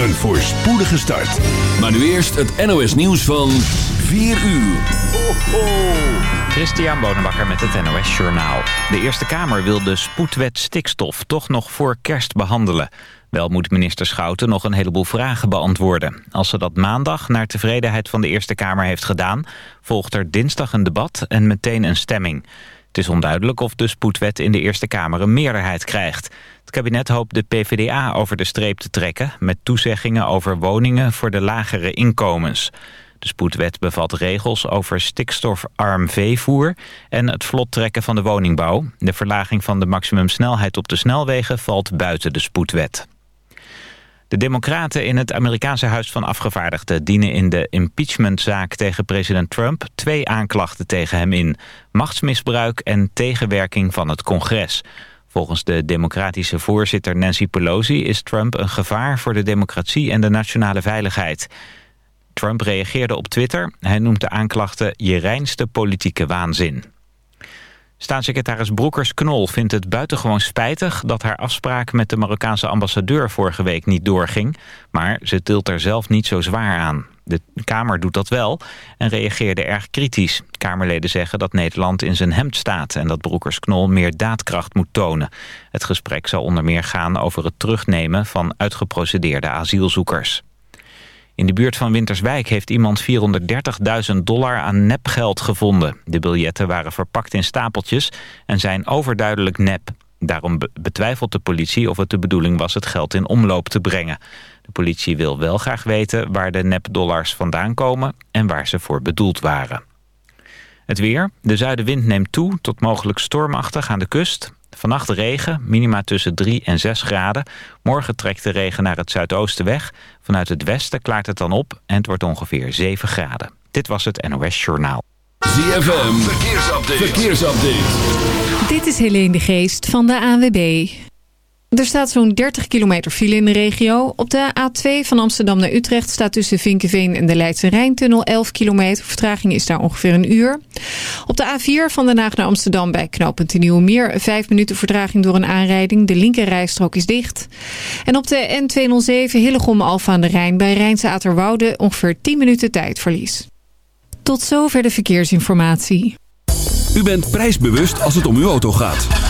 Een voorspoedige start. Maar nu eerst het NOS nieuws van 4 uur. Ho, ho. Christian Bonenbakker met het NOS Journaal. De Eerste Kamer wil de spoedwet stikstof toch nog voor kerst behandelen. Wel moet minister Schouten nog een heleboel vragen beantwoorden. Als ze dat maandag naar tevredenheid van de Eerste Kamer heeft gedaan... volgt er dinsdag een debat en meteen een stemming. Het is onduidelijk of de spoedwet in de Eerste Kamer een meerderheid krijgt. Het kabinet hoopt de PvdA over de streep te trekken... met toezeggingen over woningen voor de lagere inkomens. De spoedwet bevat regels over stikstofarm veevoer... en het vlot trekken van de woningbouw. De verlaging van de maximumsnelheid op de snelwegen valt buiten de spoedwet. De democraten in het Amerikaanse Huis van Afgevaardigden... dienen in de impeachmentzaak tegen president Trump... twee aanklachten tegen hem in. Machtsmisbruik en tegenwerking van het congres. Volgens de democratische voorzitter Nancy Pelosi... is Trump een gevaar voor de democratie en de nationale veiligheid. Trump reageerde op Twitter. Hij noemt de aanklachten je reinste politieke waanzin. Staatssecretaris Broekers-Knol vindt het buitengewoon spijtig... dat haar afspraak met de Marokkaanse ambassadeur vorige week niet doorging. Maar ze tilt er zelf niet zo zwaar aan. De Kamer doet dat wel en reageerde erg kritisch. Kamerleden zeggen dat Nederland in zijn hemd staat... en dat Broekers-Knol meer daadkracht moet tonen. Het gesprek zal onder meer gaan over het terugnemen... van uitgeprocedeerde asielzoekers. In de buurt van Winterswijk heeft iemand 430.000 dollar aan nepgeld gevonden. De biljetten waren verpakt in stapeltjes en zijn overduidelijk nep. Daarom betwijfelt de politie of het de bedoeling was het geld in omloop te brengen. De politie wil wel graag weten waar de nepdollars vandaan komen en waar ze voor bedoeld waren. Het weer. De zuidenwind neemt toe tot mogelijk stormachtig aan de kust. Vannacht regen, minima tussen 3 en 6 graden. Morgen trekt de regen naar het zuidoosten weg. Vanuit het westen klaart het dan op en het wordt ongeveer 7 graden. Dit was het NOS Journaal. ZFM, verkeersupdate. verkeersupdate. Dit is Helene de Geest van de ANWB. Er staat zo'n 30 kilometer file in de regio. Op de A2 van Amsterdam naar Utrecht staat tussen Vinkenveen en de Leidse Rijntunnel 11 kilometer. Vertraging is daar ongeveer een uur. Op de A4 van Den Haag naar Amsterdam bij knooppunt Nieuwe Meer 5 minuten vertraging door een aanrijding. De linkerrijstrook is dicht. En op de N207 Hillegom Alfa aan de Rijn bij Rijnse Aterwoude ongeveer 10 minuten tijdverlies. Tot zover de verkeersinformatie. U bent prijsbewust als het om uw auto gaat.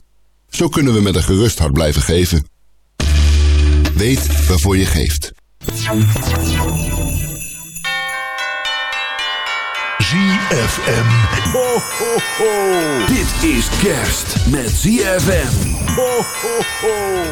Zo kunnen we met een gerust hart blijven geven. Weet waarvoor je geeft. ZFM. Ho, ho, ho. Dit is kerst met ZFM. Ho, ho, ho.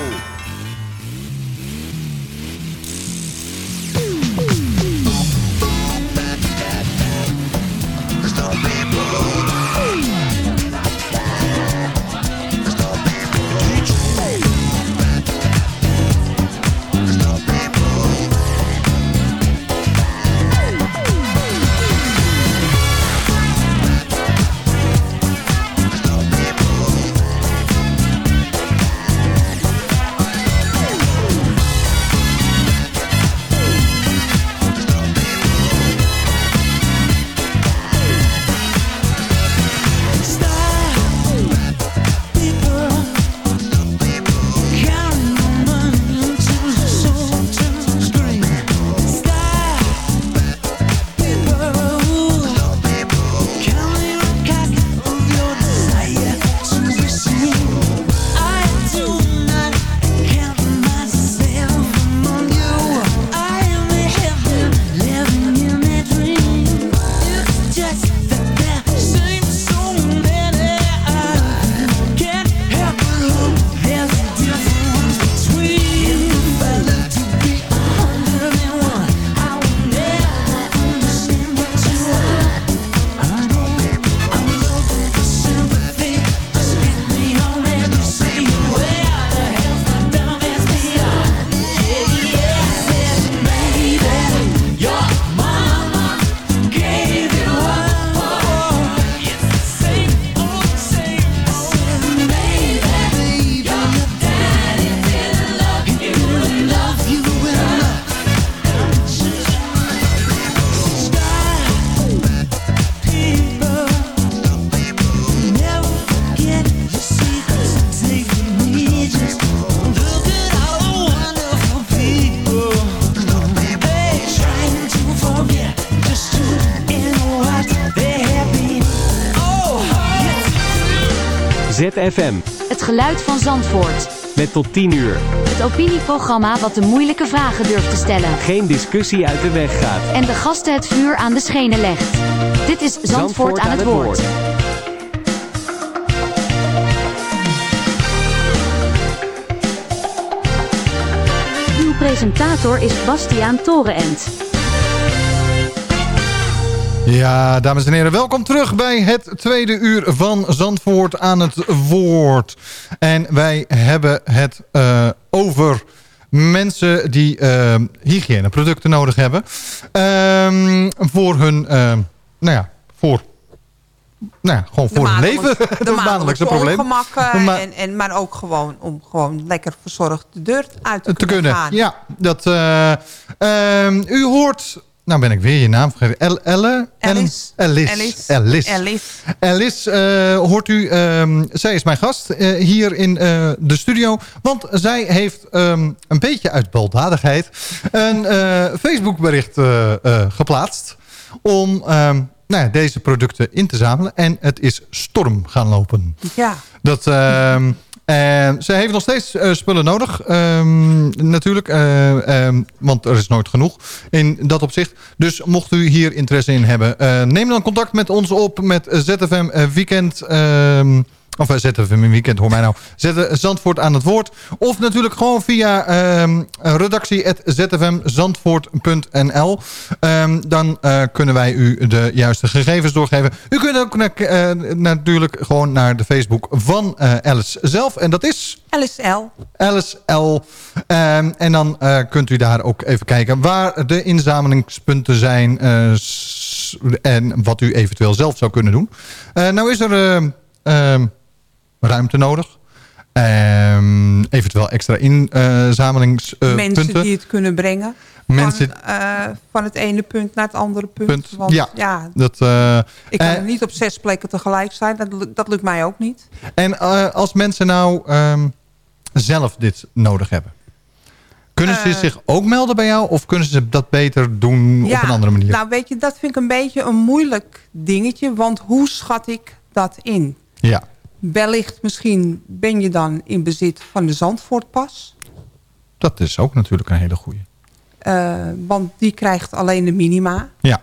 Tot 10 uur. Het opinieprogramma wat de moeilijke vragen durft te stellen. Geen discussie uit de weg gaat. En de gasten het vuur aan de schenen legt. Dit is Zandvoort, aan het woord. Uw presentator is Bastiaan Torenent. Ja, dames en heren, welkom terug bij het tweede uur van Zandvoort aan het woord. En wij hebben het eh, over mensen die eh, hygiëneproducten nodig hebben. Ehm, voor hun, eh, nou ja, voor... Nou ja, gewoon voor hun leven. De maandelijkse probleem. ongemakken, Maar- en, en, maar ook gewoon om gewoon lekker verzorgd de deur uit te, te kunnen. gaan. Ja, dat, eh, ehm, u hoort... Nou ben ik weer je naam vergeten. El, Elle? Alice. Alice. Alice. Alice. Eh, hoort u, ehm, zij is mijn gast eh, hier in eh, de studio. Want zij heeft ehm, een beetje uit baldadigheid een Facebookbericht geplaatst. Om ehm, nou ja, deze producten in te zamelen. En het is storm gaan lopen. Ja. Dat, en ze heeft nog steeds eh, spullen nodig. ehm, natuurlijk. eh, ehm, want er is nooit genoeg in dat opzicht. Dus mocht u hier interesse in hebben. eh, neem dan contact met ons op met ZFM Weekend. ehm, of eh, ZFM in Weekend, hoor mij nou. Zet Zandvoort aan het woord. Of natuurlijk gewoon via ehm redactie.zfmzandvoort.nl. Ehm, dan eh, kunnen wij u de juiste gegevens doorgeven. U kunt ook eh, natuurlijk gewoon naar de Facebook van eh, Alice zelf. En dat is... Alice L. Alice L. Ehm, en dan kunt u daar ook even kijken waar de inzamelingspunten zijn. en wat u eventueel zelf zou kunnen doen. Nou is er ehm, ruimte nodig. Ehm, eventueel extra inzamelingspunten. Mensen die het kunnen brengen. Mensen- Van, eh, van het ene punt naar het andere punt. Punt. Want, Ja, ja, dat, eh, ik kan eh, er niet op zes plekken tegelijk zijn. Dat, dat lukt mij ook niet. En als mensen nou ehm, zelf dit nodig hebben. Kunnen ze zich ook melden bij jou? Of kunnen ze dat beter doen op een andere manier? Nou, weet je, dat vind ik een beetje een moeilijk dingetje. Want hoe schat ik dat in? ja, Wellicht misschien ben je dan in bezit van de Zandvoortpas. dat is ook natuurlijk een hele goeie. Eh, want die krijgt alleen de minima. Ja,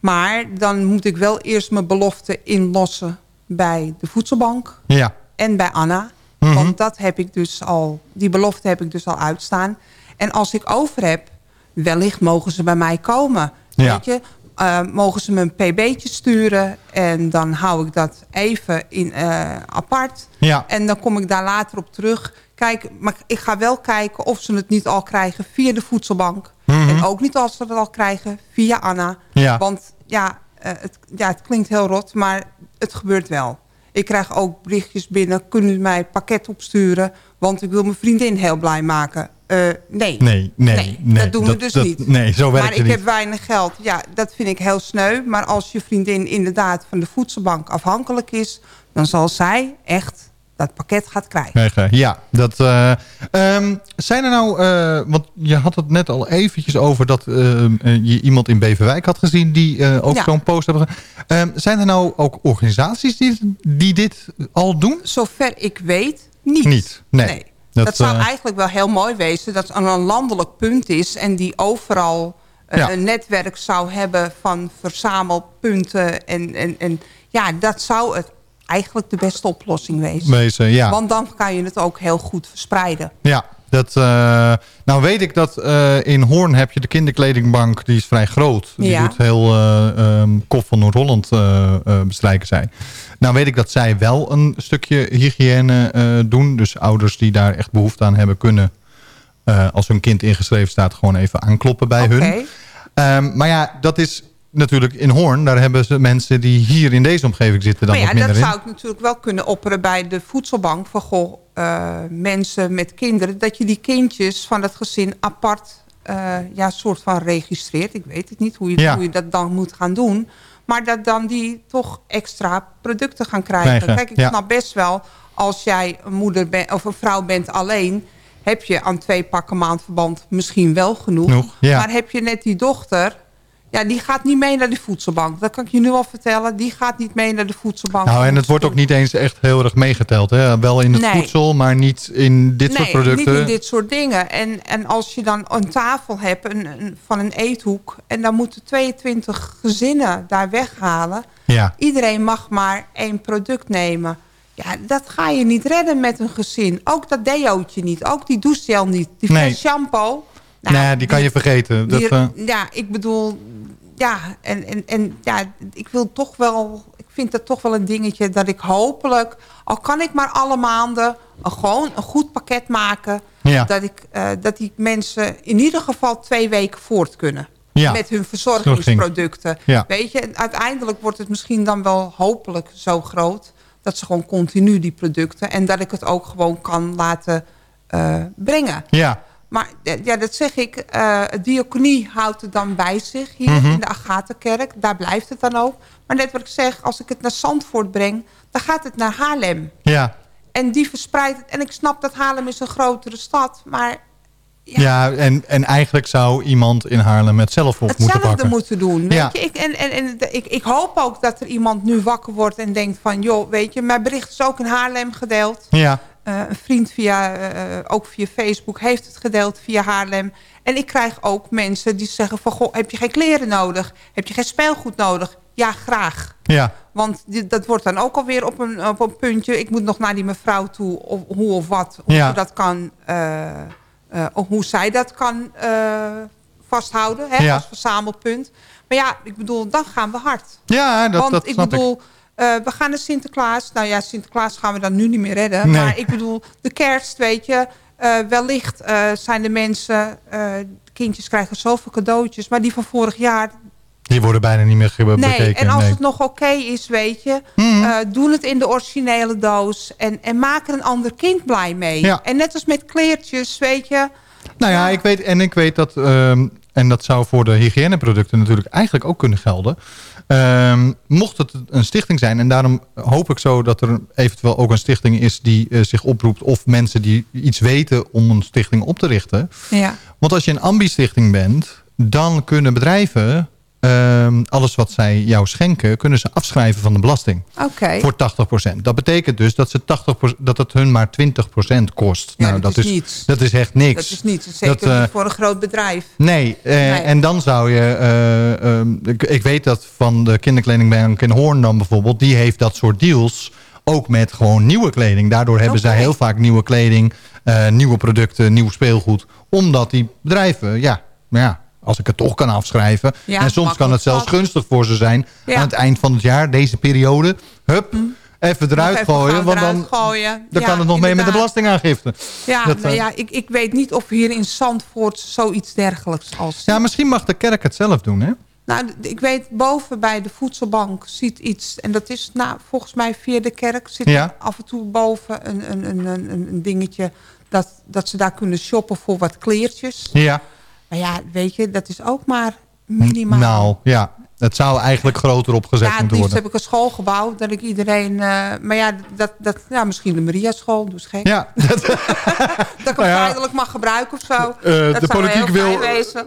Maar dan moet ik wel eerst mijn belofte inlossen bij de voedselbank ja. en bij Anna. Mhm. Want dat heb ik dus al, die belofte heb ik dus al uitstaan. En als ik over heb, wellicht mogen ze bij mij komen. Ja. Weet je, eh, mogen ze me een pb'tje sturen en dan hou ik dat even in, eh, apart. Ja. En dan kom ik daar later op terug. Kijk, maar ik ga wel kijken of ze het niet al krijgen via de voedselbank. Mhm. En ook niet als ze het al krijgen via Anna. Ja. Want ja, eh, het, ja, het klinkt heel rot, maar het gebeurt wel. Ik krijg ook berichtjes binnen. Kunnen mij pakket opsturen? Want ik wil mijn vriendin heel blij maken. Eh, nee. Nee, nee, nee. dat doen we dus dat- niet. Nee, zo werkt maar ik niet. heb weinig geld. Ja, dat vind ik heel sneu. Maar als je vriendin inderdaad van de voedselbank afhankelijk is... dan zal zij echt dat pakket gaat krijgen. Ja, dat, eh, ehm, zijn er nou, eh, want je had het net al eventjes over dat je iemand in Beverwijk had gezien die ook Ja. zo'n post hebben. Ehm, zijn er nou ook organisaties die, die dit al doen? Zover ik weet, niet. Niet, nee. Dat, Dat, zou eh, eigenlijk wel heel mooi wezen. Dat het een landelijk punt is. En die overal eh, Ja. een netwerk zou hebben van verzamelpunten. En, en, en ja, dat zou het eigenlijk de beste oplossing wezen. Wezen, ja. Want dan kan je het ook heel goed verspreiden. Ja, dat, eh, nou weet ik dat eh, in Hoorn heb je de kinderkledingbank, die is vrij groot. Die Ja. doet heel eh ehm Kof van Noord-Holland bestrijken zij. Nou weet ik dat zij wel een stukje hygiëne doen. Dus ouders die daar echt behoefte aan hebben kunnen, als hun kind ingeschreven staat, gewoon even aankloppen bij hun. Ehm, maar ja, dat is natuurlijk in Hoorn. Daar hebben ze mensen die hier in deze omgeving zitten dan Maar wat ja, minder dat in. zou ik natuurlijk wel kunnen opperen bij de voedselbank. Van goh, eh, mensen met kinderen. Dat je die kindjes van het gezin apart eh, ja, soort van registreert. Ik weet het niet hoe je, Ja. hoe je dat dan moet gaan doen. Maar dat dan die toch extra producten gaan krijgen. Krijgen, Kijk, ik ja. snap best wel als jij een moeder bent of een vrouw bent alleen... heb je aan twee pakken maandverband misschien wel genoeg. Genoeg, ja. Maar heb je net die dochter Ja, die gaat niet mee naar de voedselbank. Dat kan ik je nu al vertellen. Die gaat niet mee naar de voedselbank. Nou, en het wordt ook niet eens echt heel erg meegeteld. Hè? Wel in het Nee. voedsel, maar niet in dit soort producten. niet in dit soort dingen. En, en als je dan een tafel hebt een, een- van een eethoek... en dan moeten 22 gezinnen daar weghalen... Ja. iedereen mag maar één product nemen. Ja, dat ga je niet redden met een gezin. Ook dat deootje niet. Ook die douchegel niet. Die Nee. fles shampoo. nee, die kan je vergeten. Dat, Die- eh, Ja, ik bedoel... Ja, en, en, en ja, ik wil toch wel... Ik vind dat toch wel een dingetje dat ik hopelijk... Al kan ik maar alle maanden gewoon een goed pakket maken... Ja. Dat, ik, eh, dat die mensen in ieder geval twee weken voort kunnen. Ja. Met hun verzorgingsproducten. Ja. Weet je, en uiteindelijk wordt het misschien dan wel hopelijk zo groot... dat ze gewoon continu die producten... en dat ik het ook gewoon kan laten eh, brengen. ja. Maar eh, ja, dat zeg ik. het diaconie houdt het dan bij zich hier Mhm. in de Agatha-kerk. Daar blijft het dan ook. Maar net wat ik zeg, als ik het naar Zandvoort breng... dan gaat het naar Haarlem. ja. En die verspreidt het. En ik snap dat Haarlem is een grotere stad. Maar Ja, en, en eigenlijk zou iemand in Haarlem het zelf op moeten hetzelfde pakken. moeten doen. Weet Ja. je? Ik, en, en, en ik, ik hoop ook dat er iemand nu wakker wordt en denkt van... joh, weet je, mijn bericht is ook in Haarlem gedeeld. Ja, een vriend via, eh, ook via Facebook heeft het gedeeld via Haarlem. En ik krijg ook mensen die zeggen van... Goh, heb je geen kleren nodig? Heb je geen speelgoed nodig? Ja, graag. ja, Want dat wordt dan ook alweer op een, op een puntje. Ik moet nog naar die mevrouw toe, of, hoe of wat. Ja. ze dat kan, eh, eh, of hoe zij dat kan eh, vasthouden hè, Ja. als verzamelpunt. Maar ja, ik bedoel, dan gaan we hard. ja dat, Want dat ik snap bedoel, eh, we gaan naar Sinterklaas. Nou ja, Sinterklaas gaan we dan nu niet meer redden. Nee. Maar ik bedoel, de kerst, weet je. eh, wellicht eh, zijn de mensen... kindjes krijgen zoveel cadeautjes. Maar die van vorig jaar... Die worden bijna niet meer ge- Nee, bekeken. en als nee. het nog oké is, weet je... Mhm. doe het in de originele doos. En, en maak er een ander kind blij mee. Ja. En net als met kleertjes, weet je... Nou ja, ik weet, en ik weet dat, ehm, en dat zou voor de hygiëneproducten natuurlijk eigenlijk ook kunnen gelden. Ehm, mocht het een stichting zijn, en daarom hoop ik zo dat er eventueel ook een stichting is die eh, zich oproept, of mensen die iets weten om een stichting op te richten. Ja. Want als je een ambi-stichting bent, dan kunnen bedrijven ehm, alles wat zij jou schenken, kunnen ze afschrijven van de belasting. Oké. Voor 80%. Dat betekent dus dat, ze 80%, dat het hun maar 20% kost. Ja, nou, dat dat, is niets. dat is echt niks. Dat is niet, zeker Dat, eh, niet voor een groot bedrijf. Nee, eh, Nee. en dan zou je... eh, ehm, ik, ik weet dat van de kinderkledingbank in Hoorn dan bijvoorbeeld... die heeft dat soort deals ook met gewoon nieuwe kleding. Daardoor hebben zij heel vaak nieuwe kleding, nieuwe producten, nieuw speelgoed. Omdat die bedrijven, ja, nou ja, als ik het toch kan afschrijven... Ja, en soms kan het zelfs gunstig voor ze zijn... Ja. aan het eind van het jaar, deze periode... hup, even eruit even gooien, want dan, gooien. dan Ja, kan het nog mee met de belastingaangifte. Ja, Dat, maar eh, ja ik, ik weet niet of hier in Zandvoort zoiets dergelijks als... Ja, misschien mag de kerk het zelf doen, hè? Nou, ik weet boven bij de voedselbank ziet iets... en dat is nou, volgens mij via de kerk... zit Ja. af en toe boven een, een, een, een, een dingetje... Dat, dat ze daar kunnen shoppen voor wat kleertjes. Ja. Maar ja, weet je, dat is ook maar minimaal. Nou, ja. Het zou eigenlijk groter opgezet ja, het moeten liefst worden. heb ik een schoolgebouw. Dat ik iedereen... eh, maar ja, dat, dat, ja, misschien de Maria school. Eens gek. Ja, Dat ik hem Nou ja. tijdelijk mag gebruiken of zo. Eh, dat de politiek wil,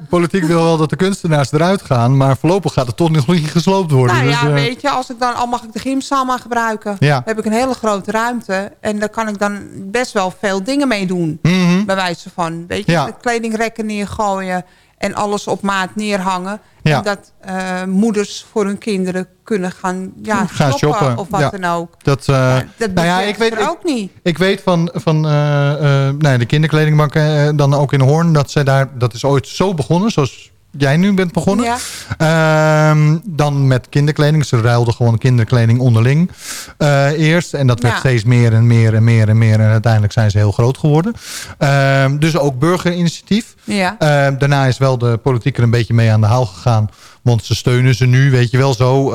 politiek wil wel dat de kunstenaars eruit gaan. Maar voorlopig gaat het toch nog niet gesloopt worden. Nou dus, ja, eh, weet je, als ik dan, al mag ik de gymzaal maar gebruiken. Ja. Dan heb ik een hele grote ruimte. En daar kan ik dan best wel veel dingen mee doen. Mhm. Bij wijze van, weet je, Ja. de kledingrekken neergooien. En alles op maat neerhangen. Ja. En dat eh, moeders voor hun kinderen kunnen gaan, ja, gaan shoppen, shoppen. of wat Ja. dan ook. Dat, eh, Dat nou ja, ik weet, er ook niet. Ik weet van, van eh, ja, de kinderkledingbank eh, dan ook in Hoorn... dat ze daar, dat is ooit zo begonnen, zoals jij nu bent begonnen. Ja. Ehm, dan met kinderkleding. Ze ruilden gewoon kinderkleding onderling eh, eerst. En dat werd Ja. steeds meer en meer en meer en meer. En uiteindelijk zijn ze heel groot geworden. Ehm, dus ook burgerinitiatief. Ja. Ehm, daarna is wel de politiek er een beetje mee aan de haal gegaan. Want ze steunen ze nu, weet je wel zo.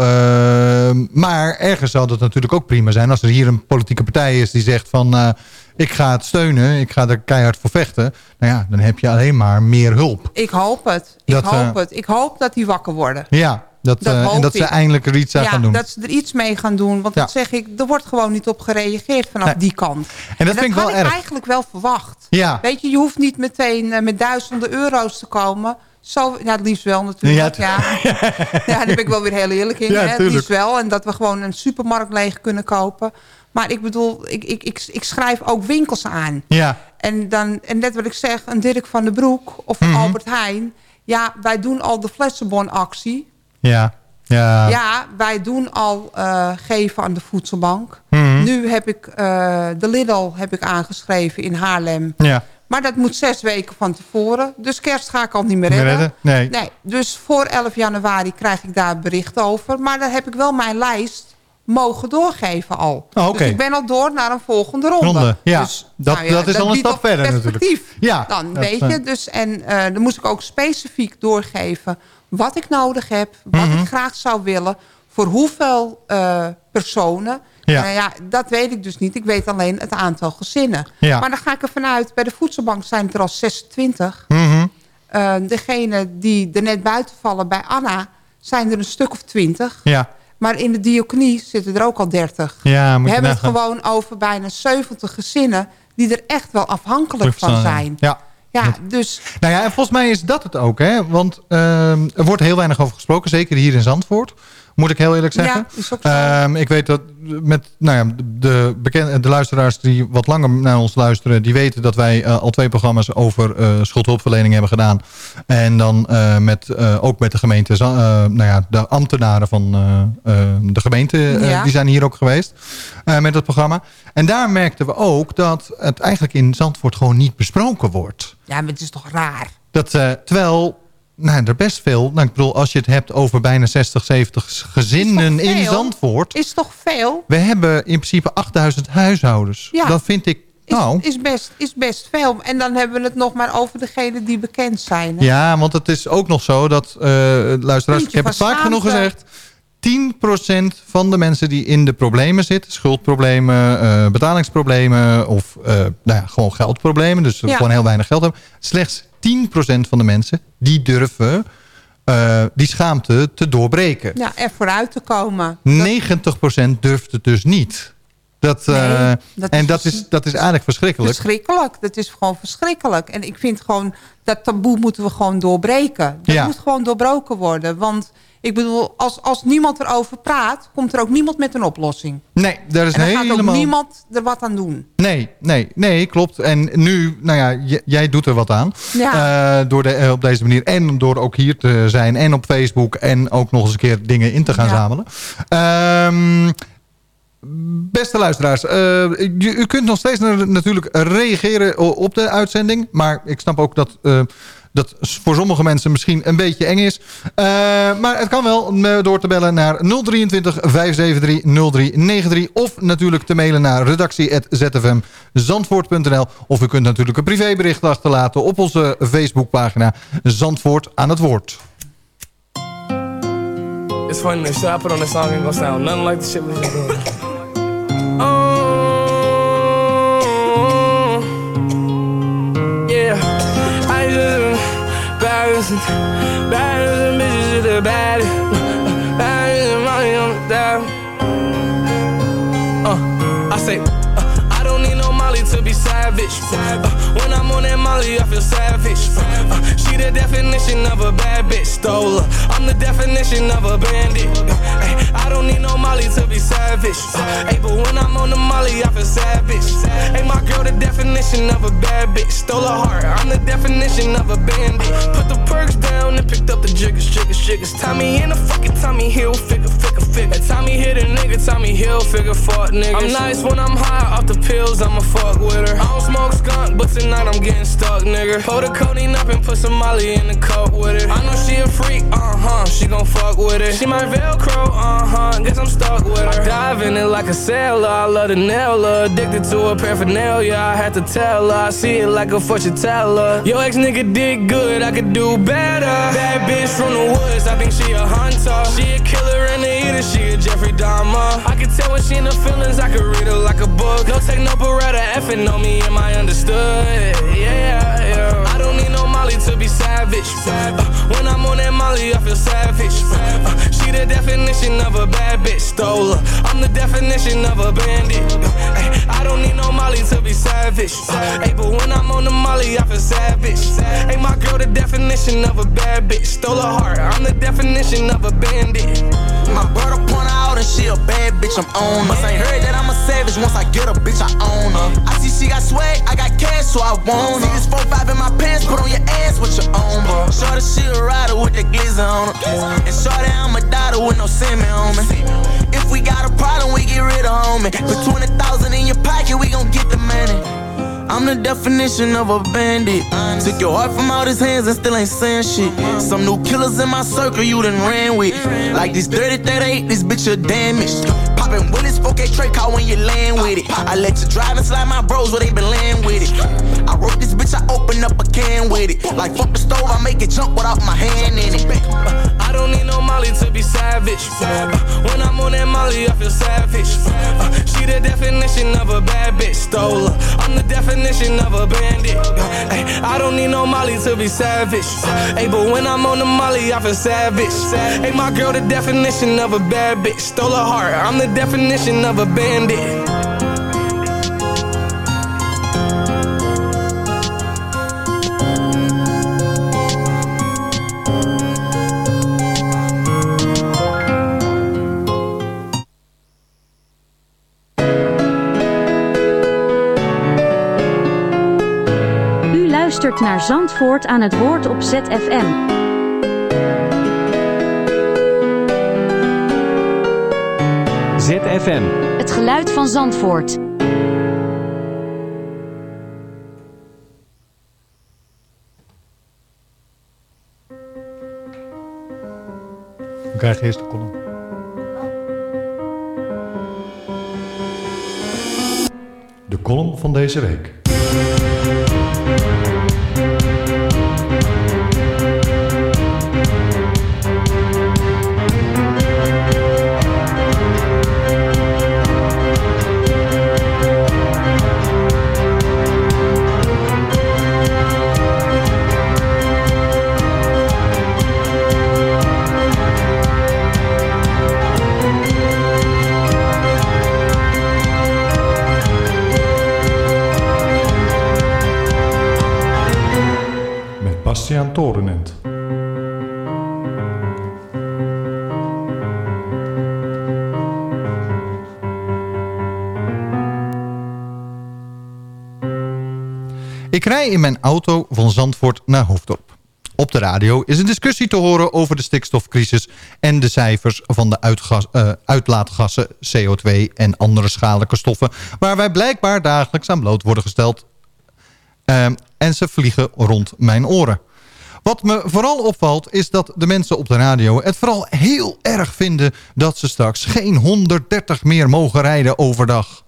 Maar ergens zou dat natuurlijk ook prima zijn. Als er hier een politieke partij is die zegt van... eh, ik ga het steunen, ik ga er keihard voor vechten. Nou ja, dan heb je alleen maar meer hulp. Ik hoop het. Ik Dat, hoop eh, het. Ik hoop dat die wakker worden. Ja, dat, Dat eh, en dat ze ik. eindelijk er iets aan ja, gaan doen. dat ze er iets mee gaan doen. Want Ja. dat zeg ik, er wordt gewoon niet op gereageerd vanaf Nee. die kant. En dat vind ik wel had erg. eigenlijk wel verwacht. Ja. Weet je, je hoeft niet meteen eh, met duizenden euro's te komen. Zo, ja, het liefst wel natuurlijk. Ja, Ja, ja. daar ben ik wel weer heel eerlijk in. Ja, hè. Het liefst wel. En dat we gewoon een supermarkt leeg kunnen kopen. Maar ik bedoel, ik, ik, ik, ik schrijf ook winkels aan. Ja. En, dan, en net wat ik zeg, een Dirk van den Broek of een Mhm. Albert Heijn. Ja, wij doen al de flessenbonactie. Ja. Ja. Ja, wij doen al eh, geven aan de voedselbank. Mhm. Nu heb ik eh, de Lidl heb ik aangeschreven in Haarlem. Ja. Maar dat moet zes weken van tevoren. Dus kerst ga ik al niet meer redden. redden? Nee. Dus voor 11 januari krijg ik daar bericht over. Maar dan heb ik wel mijn lijst mogen doorgeven al. Oh, oké. Dus ik ben al door naar een volgende ronde. Ronde, ja. Dus, Dat- nou ja, dat is al een stap verder natuurlijk. Ja, Dan dat, weet eh. je. Dus, en eh, dan moest ik ook specifiek doorgeven wat ik nodig heb. Wat Mhm. ik graag zou willen. Voor hoeveel eh, personen. Ja. Nou ja, dat weet ik dus niet. Ik weet alleen het aantal gezinnen. Ja. Maar dan ga ik ervan uit. Bij de voedselbank zijn het er al 26. Mhm. Uh, degene die er net buiten vallen bij Anna... zijn er een stuk of 20. Ja. Maar in de diaconie zitten er ook al 30. Ja, moet We hebben het gewoon over bijna 70 gezinnen... die er echt wel afhankelijk van zijn. Ja. Ja, dus Nou ja, en volgens mij is dat het ook. Hè? Want ehm, er wordt heel weinig over gesproken. Zeker hier in Zandvoort. Moet ik heel eerlijk zeggen. Ja, is ook zo. Ehm, ik weet dat met nou ja, de, bekende, de luisteraars die wat langer naar ons luisteren... die weten dat wij eh, al twee programma's over eh, schuldhulpverlening hebben gedaan. En dan eh, met, ook met de gemeente... Nou ja, de ambtenaren van de gemeente... Ja. die zijn hier ook geweest met het programma. En daar merkten we ook dat het eigenlijk in Zandvoort gewoon niet besproken wordt. ja, maar het is toch raar. Dat, terwijl nou, er best veel... Nou, ik bedoel, als je het hebt over bijna 60, 70 gezinnen Is in? Zandvoort... Is toch veel? We hebben in principe 8000 huishoudens. Ja. Dat vind ik... Is, Nou, is, best, is best veel. En dan hebben we het nog maar over degenen die bekend zijn. hè? ja, want het is ook nog zo dat... eh luisteraars, ik heb het vaak genoeg gezegd... 10% van de mensen die in de problemen zitten... schuldproblemen, eh, betalingsproblemen... of eh, nou ja, gewoon geldproblemen... dus Ja. gewoon heel weinig geld hebben... slechts 10% van de mensen die durven... eh, die schaamte te doorbreken. Ja, er vooruit te komen. Dat- 90% durft het dus niet. Dat, eh, Nee, dat en is dat dus- is, dat is eigenlijk verschrikkelijk. Verschrikkelijk. Dat is gewoon verschrikkelijk. En ik vind gewoon, dat taboe moeten we gewoon doorbreken. Dat Ja. moet gewoon doorbroken worden. Want ik bedoel, als, als niemand erover praat... komt er ook niemand met een oplossing. Nee, daar is en dan gaat helemaal... ook niemand er wat aan doen. Nee, nee, nee, klopt. En nu, nou ja, jij doet er wat aan. Ja. Eh, door de, eh, op deze manier. En door ook hier te zijn. En op Facebook. En ook nog eens een keer dingen in te gaan Ja. zamelen. Ehm, beste luisteraars. eh, u, u kunt nog steeds na- natuurlijk reageren op de uitzending. Maar ik snap ook dat... dat voor sommige mensen misschien een beetje eng is. Eh, maar het kan wel eh, door te bellen naar 023 573 0393. Of natuurlijk te mailen naar redactie.zfmzandvoort.nl. Of u kunt natuurlijk een privébericht achterlaten op onze Facebookpagina Zandvoort aan het woord. It's funny, the shit I put on this song ain't gonna sound nothing like the shit we just doing. Oh, baddest, baddest and bitches is the baddest. Baddest and money on the dial. Uh, I say, uh, I don't need no Molly to be savage. Uh, when I'm on that Molly, I feel savage. Uh, she the definition of a bad bitch. Stole her. I'm the definition of a bandit. Molly to be savage. Uh, but when I'm on the Molly, I feel savage. Hey, my girl, the definition of a bad bitch. Stole her heart. I'm the definition of a bandit. Put the perks down and picked up the jiggers, jiggers, jiggers. Tommy in a fucking Tommy Hill figure, figure, figure. Tommy hit a nigga, Tommy Hill figure, fuck nigga. I'm nice when I'm high off the pills, I'ma fuck with her. I don't smoke skunk, but tonight I'm getting stuck, nigga. Pull the codeine up and put some Molly in the cup with her. I know she a freak, uh huh, she gon' fuck with it. She my Velcro, uh huh, guess I'm stuck with her. I dive in it like a sailor, I love the nail her. Addicted to her paraphernalia, I had to tell her. I see it like a fortune teller. Yo, ex nigga did good, I could do better. Bad bitch from the woods, I think she a hunter. She a killer and a eater, she a Jeffrey Dahmer. I can tell when she in the feelings, I could read her like a book. No take no beretta, effing on me, am I understood? Yeah, yeah. I don't need no Molly to be savage. Uh, when I'm on that Molly, I feel savage. Uh, she the definition of a bad bitch. Stole her. I'm the definition of a bandit. Uh, I don't need no Molly to be savage. Uh, ay, but when I'm on the molly, I feel savage. Ain't my girl the definition of a bad bitch? Stole her heart, I'm the definition of a bandit. My brother point out and she a bad bitch, I'm on her. Must ain't heard that I'm a savage, once I get a bitch, I own her. I see she got swag, I got cash, so I want her. See this 4-5 in my pants, put on your ass with your own, bro. Shorty, she a rider with that glizzer on her. And shorty, I'm a daughter with no semen on me. If we got a problem, we get rid of homie. Put 20,000 in your pocket, we gon' get the money. I'm the definition of a bandit. Took your heart from out his hands and still ain't saying shit. Some new killers in my circle you done ran with. Like this dirty 38, this bitch a damaged. Poppin' Willis, 4K Trey car when you land with it. I let you drive and slide my bros where they been laying with open up a can with it. Like fuck the stove, I make it jump without my hand in it. I don't need no Molly to be savage. Uh, when I'm on that Molly, I feel savage. Uh, she the definition of a bad bitch. Stole her. I'm the definition of a bandit. Uh, ay, I don't need no Molly to be savage. Uh, ay, but when I'm on the Molly, I feel savage. Hey, my girl the definition of a bad bitch. Stole her heart. I'm the definition of a bandit. Luistert naar Zandvoort aan het woord op ZFM. ZFM. Het geluid van Zandvoort. Je eerst de column. De column van deze week. Ik rij in mijn auto van Zandvoort naar Hoofddorp. Op de radio is een discussie te horen over de stikstofcrisis... en de cijfers van de eh, uitlaatgassen, CO2 en andere schadelijke stoffen... waar wij blijkbaar dagelijks aan bloot worden gesteld. Ehm, en ze vliegen rond mijn oren. Wat me vooral opvalt is dat de mensen op de radio het vooral heel erg vinden... dat ze straks geen 130 meer mogen rijden overdag.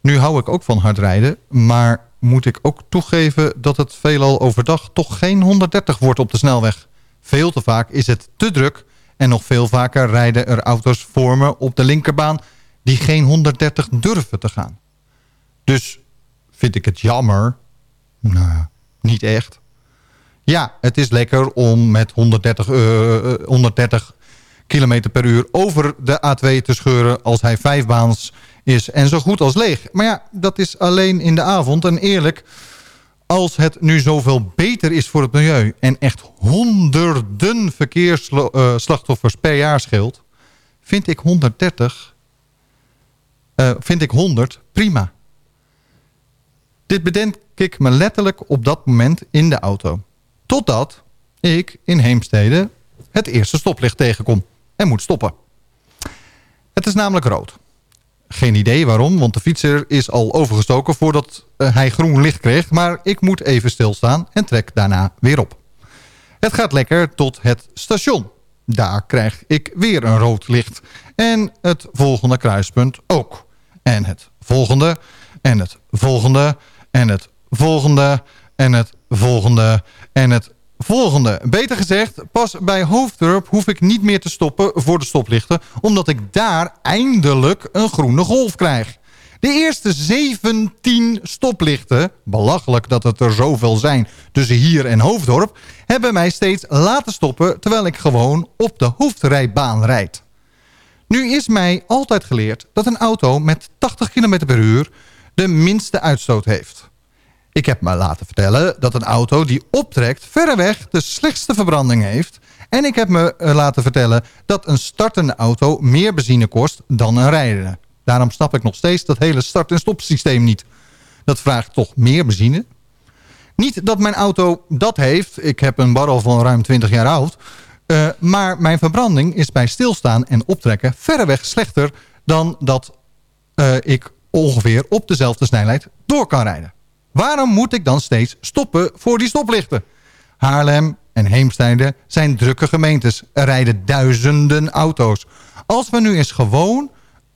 Nu hou ik ook van hard rijden, maar moet ik ook toegeven dat het veelal overdag toch geen 130 wordt op de snelweg. Veel te vaak is het te druk en nog veel vaker rijden er auto's voor me op de linkerbaan die geen 130 durven te gaan. Dus vind ik het jammer? Nou, niet echt. Ja, het is lekker om met 130, eh, eh, 130 km per uur over de A2 te scheuren als hij vijfbaans is en zo goed als leeg. Maar ja, dat is alleen in de avond. En eerlijk, als het nu zoveel beter is voor het milieu... en echt honderden verkeersslachtoffers per jaar scheelt... vind ik 130, eh, vind ik 100 prima. Dit bedenk ik me letterlijk op dat moment in de auto. Totdat ik in Heemstede het eerste stoplicht tegenkom en moet stoppen. Het is namelijk rood. Geen idee waarom, want de fietser is al overgestoken voordat eh, hij groen licht kreeg. Maar ik moet even stilstaan en trek daarna weer op. Het gaat lekker tot het station. Daar krijg ik weer een rood licht. En het volgende kruispunt ook. En het volgende, en het volgende, en het volgende, en het volgende, en het volgende. Beter gezegd, pas bij Hoofddorp hoef ik niet meer te stoppen voor de stoplichten... omdat ik daar eindelijk een groene golf krijg. De eerste 17 stoplichten, belachelijk dat het er zoveel zijn tussen hier en Hoofddorp... hebben mij steeds laten stoppen terwijl ik gewoon op de hoofdrijbaan rijd. Nu is mij altijd geleerd dat een auto met 80 km per uur de minste uitstoot heeft. Ik heb me laten vertellen dat een auto die optrekt... verreweg de slechtste verbranding heeft. En ik heb me eh, laten vertellen dat een startende auto... meer benzine kost dan een rijdende. Daarom snap ik nog steeds dat hele start- en stopsysteem niet. Dat vraagt toch meer benzine? Niet dat mijn auto dat heeft. Ik heb een barrel van ruim 20 jaar oud. Uh, maar mijn verbranding is bij stilstaan en optrekken verreweg slechter dan dat uh, ik ongeveer op dezelfde snelheid door kan rijden. Waarom moet ik dan steeds stoppen voor die stoplichten? Haarlem en Heemstede zijn drukke gemeentes. Er rijden duizenden auto's. Als we nu eens gewoon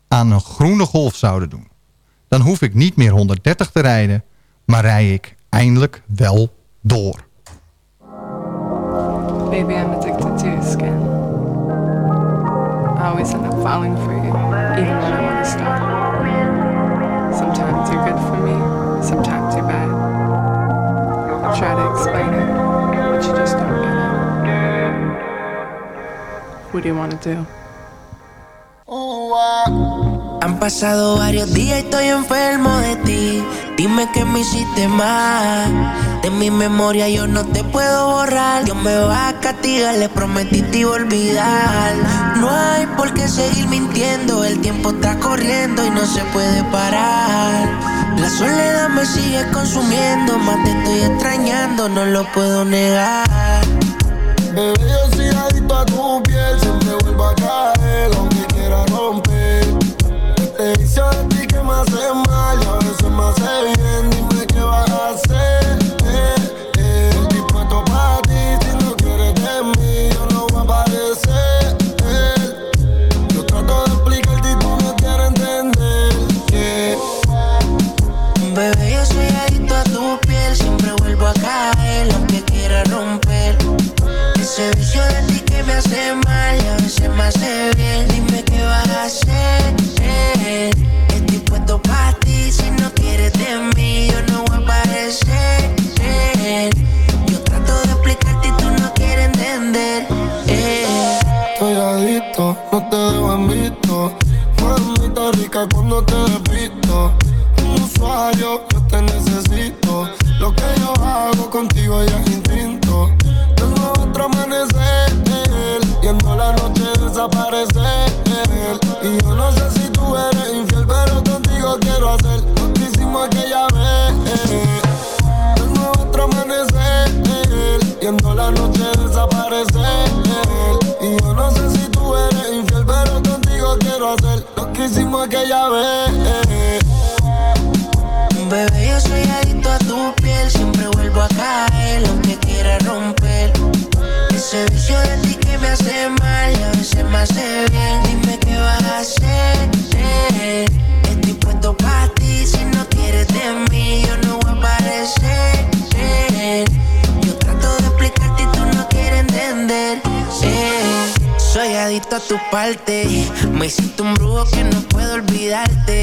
aan een groene golf zouden doen... dan hoef ik niet meer 130 te rijden... maar rij ik eindelijk wel door. Baby, I'm addicted to your skin. I always end up falling for you, even when I want to stop. Sometimes you're good for me, sometimes you're bad. I try to explain it, but you just don't get it. What do you want to do? Han pasado varios días y estoy enfermo de ti. Dime que me hiciste mal. De mi memoria yo no te puedo borrar. Dios me va a castigar, le prometí te iba a olvidar. No hay por qué seguir mintiendo. El tiempo está corriendo y no se puede parar. La soledad me sigue consumiendo. Más te estoy extrañando, no lo puedo negar. cuando te Vicio de ti que me hace mal a veces me hace bien. Dime qué vas a hacer. Estoy puesto para ti. Si no quieres de mí, yo no voy a aparecer. Yo trato de explicarte y tú no quieres entender. Eh, Soy adicto a tu parte. Me hiciste un brujo que no puedo olvidarte.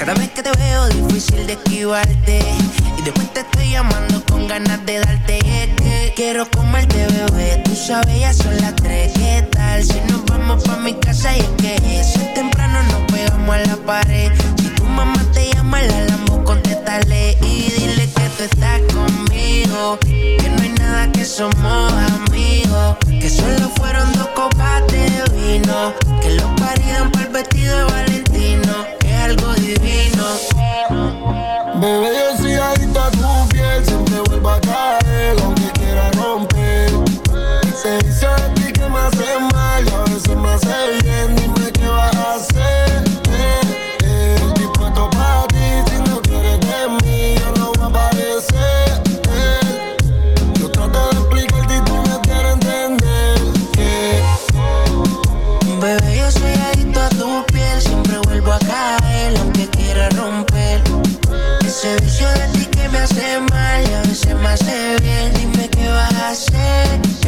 Cada vez que te veo, difícil de esquivarte. Y después te estoy llamando con ganas de darte. Es que quiero comerte, bebé. Tú sabes, ya son las tres. ¿Qué tal si nos vamos pa' mi casa? Y es que eso es temprano, nos pegamos a la pared. Si tu mamá te llama, la lambo, contéstale. Y dile que tú estás conmigo. Que no hay nada que somos amigos. Que solo fueron dos copas de vino. Que los paridan para el vestido de Valentino. Algo divino. Bebé, yo soy adicto a tu piel, siempre vuelvo a caer, aunque quiera romper. Se dice de ti que me hace mal y a veces me hace bien, hace mal y a veces me hace bien. Dime qué vas a hacer.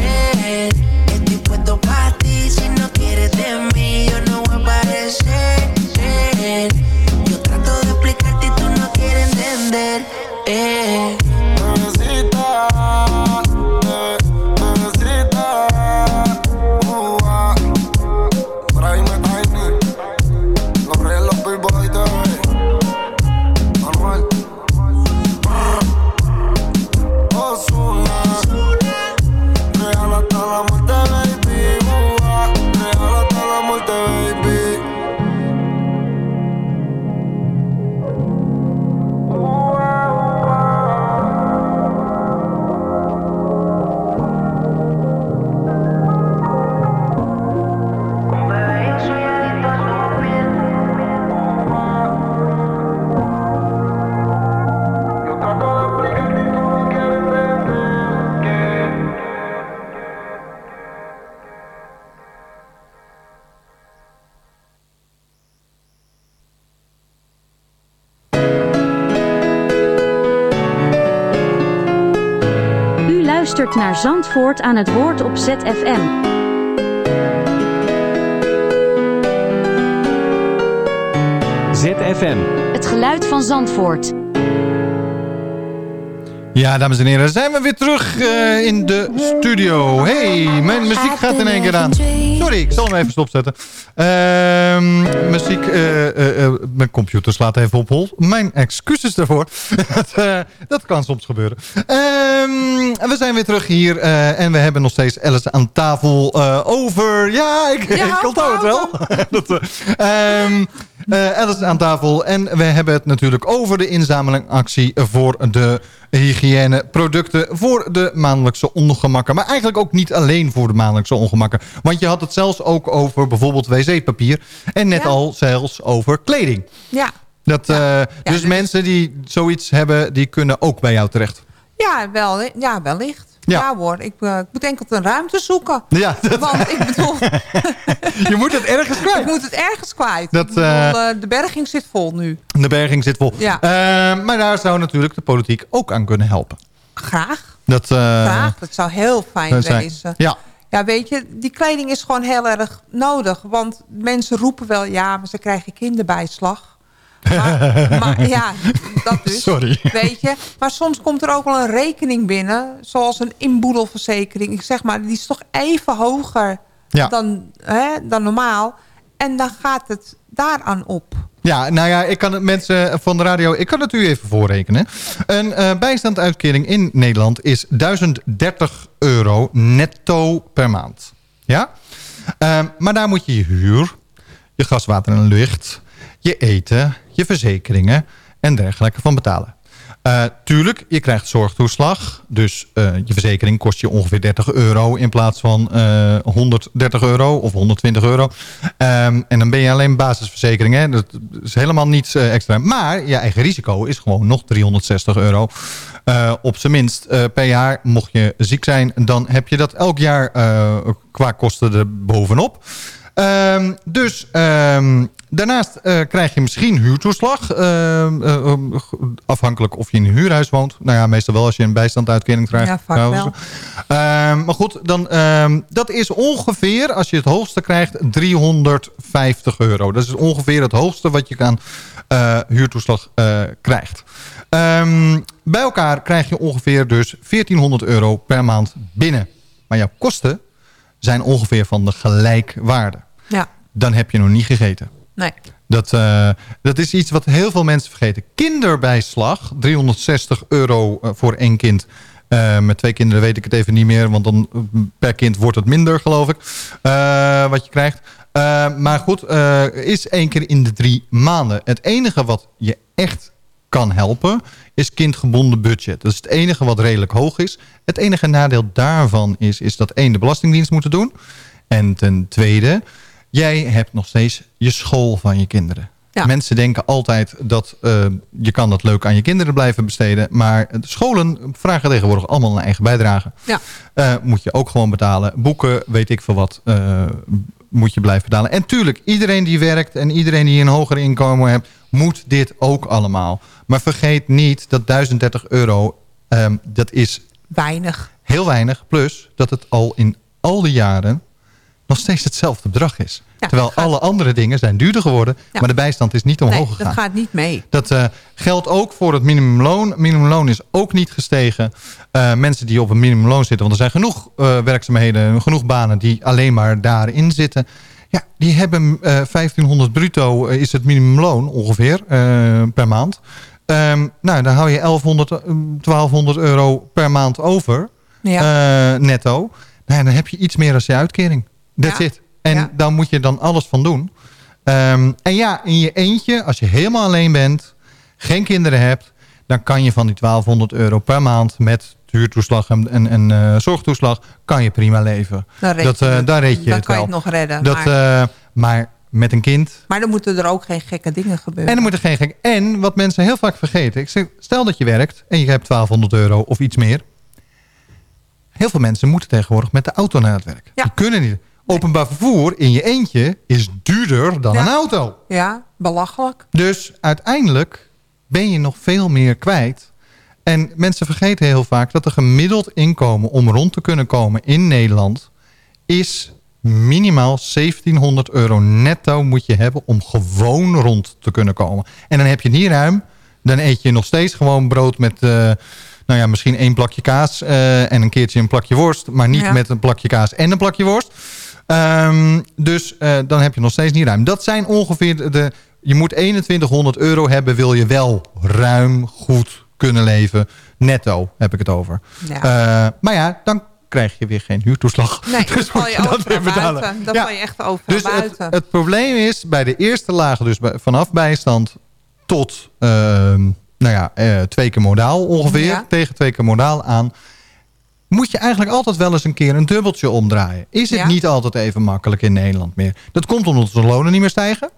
Luistert naar Zandvoort aan het woord op ZFM. ZFM. Het geluid van Zandvoort. Ja, dames en heren, zijn we weer terug eh, in de studio. Hey, mijn muziek gaat in één keer aan. Sorry, ik zal hem even stopzetten. Ehm, muziek, eh, mijn computer slaat even op hol. Mijn excuses daarvoor. dat, dat kan soms gebeuren. Ehm, we zijn weer terug hier eh, en we hebben nog steeds Alice aan tafel eh, over... Ja, ik, ik onthoud het wel. dat, eh, ehm, eh, Alice aan tafel en we hebben het natuurlijk over de inzamelingactie voor de hygiëneproducten voor de maandelijkse ongemakken. Maar eigenlijk ook niet alleen voor de maandelijkse ongemakken. Want je had het zelfs ook over bijvoorbeeld wc-papier en net al zelfs over kleding. Ja. Dat, dus mensen die zoiets hebben, die kunnen ook bij jou terecht. Ja, wel, ja wellicht. Ja. Ja, hoor, ik, eh, ik moet enkel een ruimte zoeken. Ja, dat- Want ik bedoel... je moet het ergens kwijt. Ik moet het ergens kwijt. Dat, bedoel, eh, eh, de berging zit vol nu. De berging zit vol. Ja. Maar daar zou natuurlijk de politiek ook aan kunnen helpen. Graag. Dat, Graag. Dat zou heel fijn zijn- wezen. Ja. Ja, weet je, die kleding is gewoon heel erg nodig. Want mensen roepen wel, ja, maar ze krijgen kinderbijslag. Maar, maar ja, dat dus. Sorry. Weet je, maar soms komt er ook wel een rekening binnen. Zoals een inboedelverzekering. Ik zeg maar, die is toch even hoger Ja. dan, hè, dan normaal. En dan gaat het daaraan op. Ja, nou ja, ik kan het mensen van de radio, ik kan het u even voorrekenen. Een eh bijstandsuitkering in Nederland is 1030 euro netto per maand. Ja? Ehm, maar daar moet je je huur, je gas, water en licht, je eten, je verzekeringen en dergelijke van betalen. Eh, tuurlijk, je krijgt zorgtoeslag. Dus eh, je verzekering kost je ongeveer 30 euro in plaats van eh 130 euro of 120 euro. Ehm, en dan ben je alleen basisverzekering. Hè? Dat is helemaal niets eh, extra. Maar je eigen risico is gewoon nog 360 euro. Eh, op zijn minst eh, per jaar. Mocht je ziek zijn, dan heb je dat elk jaar eh, qua kosten er bovenop. Ehm, dus ehm, daarnaast eh, krijg je misschien huurtoeslag. ehm, eh, afhankelijk of je in een huurhuis woont. Nou ja, meestal wel als je een bijstandsuitkering krijgt. Ja, vaak trouwens. wel. Maar goed, dan, dat is ongeveer, als je het hoogste krijgt, 350 euro. Dat is ongeveer het hoogste wat je aan eh, huurtoeslag krijgt. Bij elkaar krijg je ongeveer dus 1400 euro per maand binnen. Maar jouw kosten zijn ongeveer van de gelijkwaarde. Ja, Dan heb je nog niet gegeten. nee. Dat, eh, dat is iets wat heel veel mensen vergeten. Kinderbijslag, 360 euro eh, voor één kind. Eh, met twee kinderen weet ik het even niet meer. Want dan per kind wordt het minder, geloof ik. wat je krijgt. Maar goed, is één keer in de drie maanden. Het enige wat je echt kan helpen, is kindgebonden budget. Dat is het enige wat redelijk hoog is. Het enige nadeel daarvan is, is dat één, de Belastingdienst moeten doen. En ten tweede, jij hebt nog steeds je school van je kinderen. Ja. Mensen denken altijd dat eh, je kan dat leuk aan je kinderen blijven besteden. Maar de scholen vragen tegenwoordig allemaal een eigen bijdrage. Ja. Eh, moet je ook gewoon betalen. Boeken, weet ik veel wat, eh, moet je blijven betalen. En tuurlijk, iedereen die werkt en iedereen die een hoger inkomen heeft... moet dit ook allemaal. Maar vergeet niet dat 1030 euro, ehm, dat is Weinig. heel weinig. Plus dat het al in al die jaren nog steeds hetzelfde bedrag is. Ja, Terwijl alle andere dingen zijn duurder geworden. Ja. Maar de bijstand is niet omhoog Nee, gegaan. dat gaat niet mee. Dat eh, geldt ook voor het minimumloon. Minimumloon is ook niet gestegen. Eh, mensen die op een minimumloon zitten, want er zijn genoeg eh, werkzaamheden, genoeg banen die alleen maar daarin zitten. Ja, die hebben eh 1500 bruto eh, is het minimumloon ongeveer eh, per maand. Ehm, nou, dan hou je 1100, eh, 1200 euro per maand over. Ja. eh, netto. Nou, dan heb je iets meer als je uitkering. That's Ja. it. En Ja. daar moet je dan alles van doen. Ehm, en ja, in je eentje, als je helemaal alleen bent, geen kinderen hebt, dan kan je van die 1200 euro per maand met huurtoeslag en, en, en eh, zorgtoeslag, kan je prima leven. Dan dat, je het. daar red je Dan het kan je het nog redden, Dat, maar- eh, maar met een kind Maar dan moeten er ook geen gekke dingen gebeuren. en dan moet er geen gek. En wat mensen heel vaak vergeten. Ik zeg, stel dat je werkt en je hebt 1200 euro of iets meer. Heel veel mensen moeten tegenwoordig met de auto naar het werk. Die kunnen niet. Openbaar vervoer in je eentje is duurder dan Ja. een auto. Ja, belachelijk. Dus uiteindelijk ben je nog veel meer kwijt En mensen vergeten heel vaak dat een gemiddeld inkomen om rond te kunnen komen in Nederland is minimaal 1700 euro netto moet je hebben om gewoon rond te kunnen komen. En dan heb je niet ruim, dan eet je nog steeds gewoon brood met, eh, nou ja, misschien één plakje kaas eh, en een keertje een plakje worst, maar niet Ja. met een plakje kaas en een plakje worst. Ehm, dus eh, dan heb je nog steeds niet ruim. Dat zijn ongeveer de, de- je moet 2100 euro hebben, wil je wel ruim goed kunnen leven. Netto heb ik het over. Ja. Eh, maar ja, dan krijg je weer geen huurtoeslag. Nee, Dus moet je dat over weer betalen. buiten. Dat Ja. val je echt over Dus naar het, buiten. het probleem is bij de eerste laag, dus vanaf bijstand tot ehm, nou ja, eh, twee keer modaal ongeveer, Ja. tegen twee keer modaal aan, moet je eigenlijk altijd wel eens een keer een dubbeltje omdraaien. Is het Ja. niet altijd even makkelijk in Nederland meer? Dat komt omdat de lonen niet meer stijgen.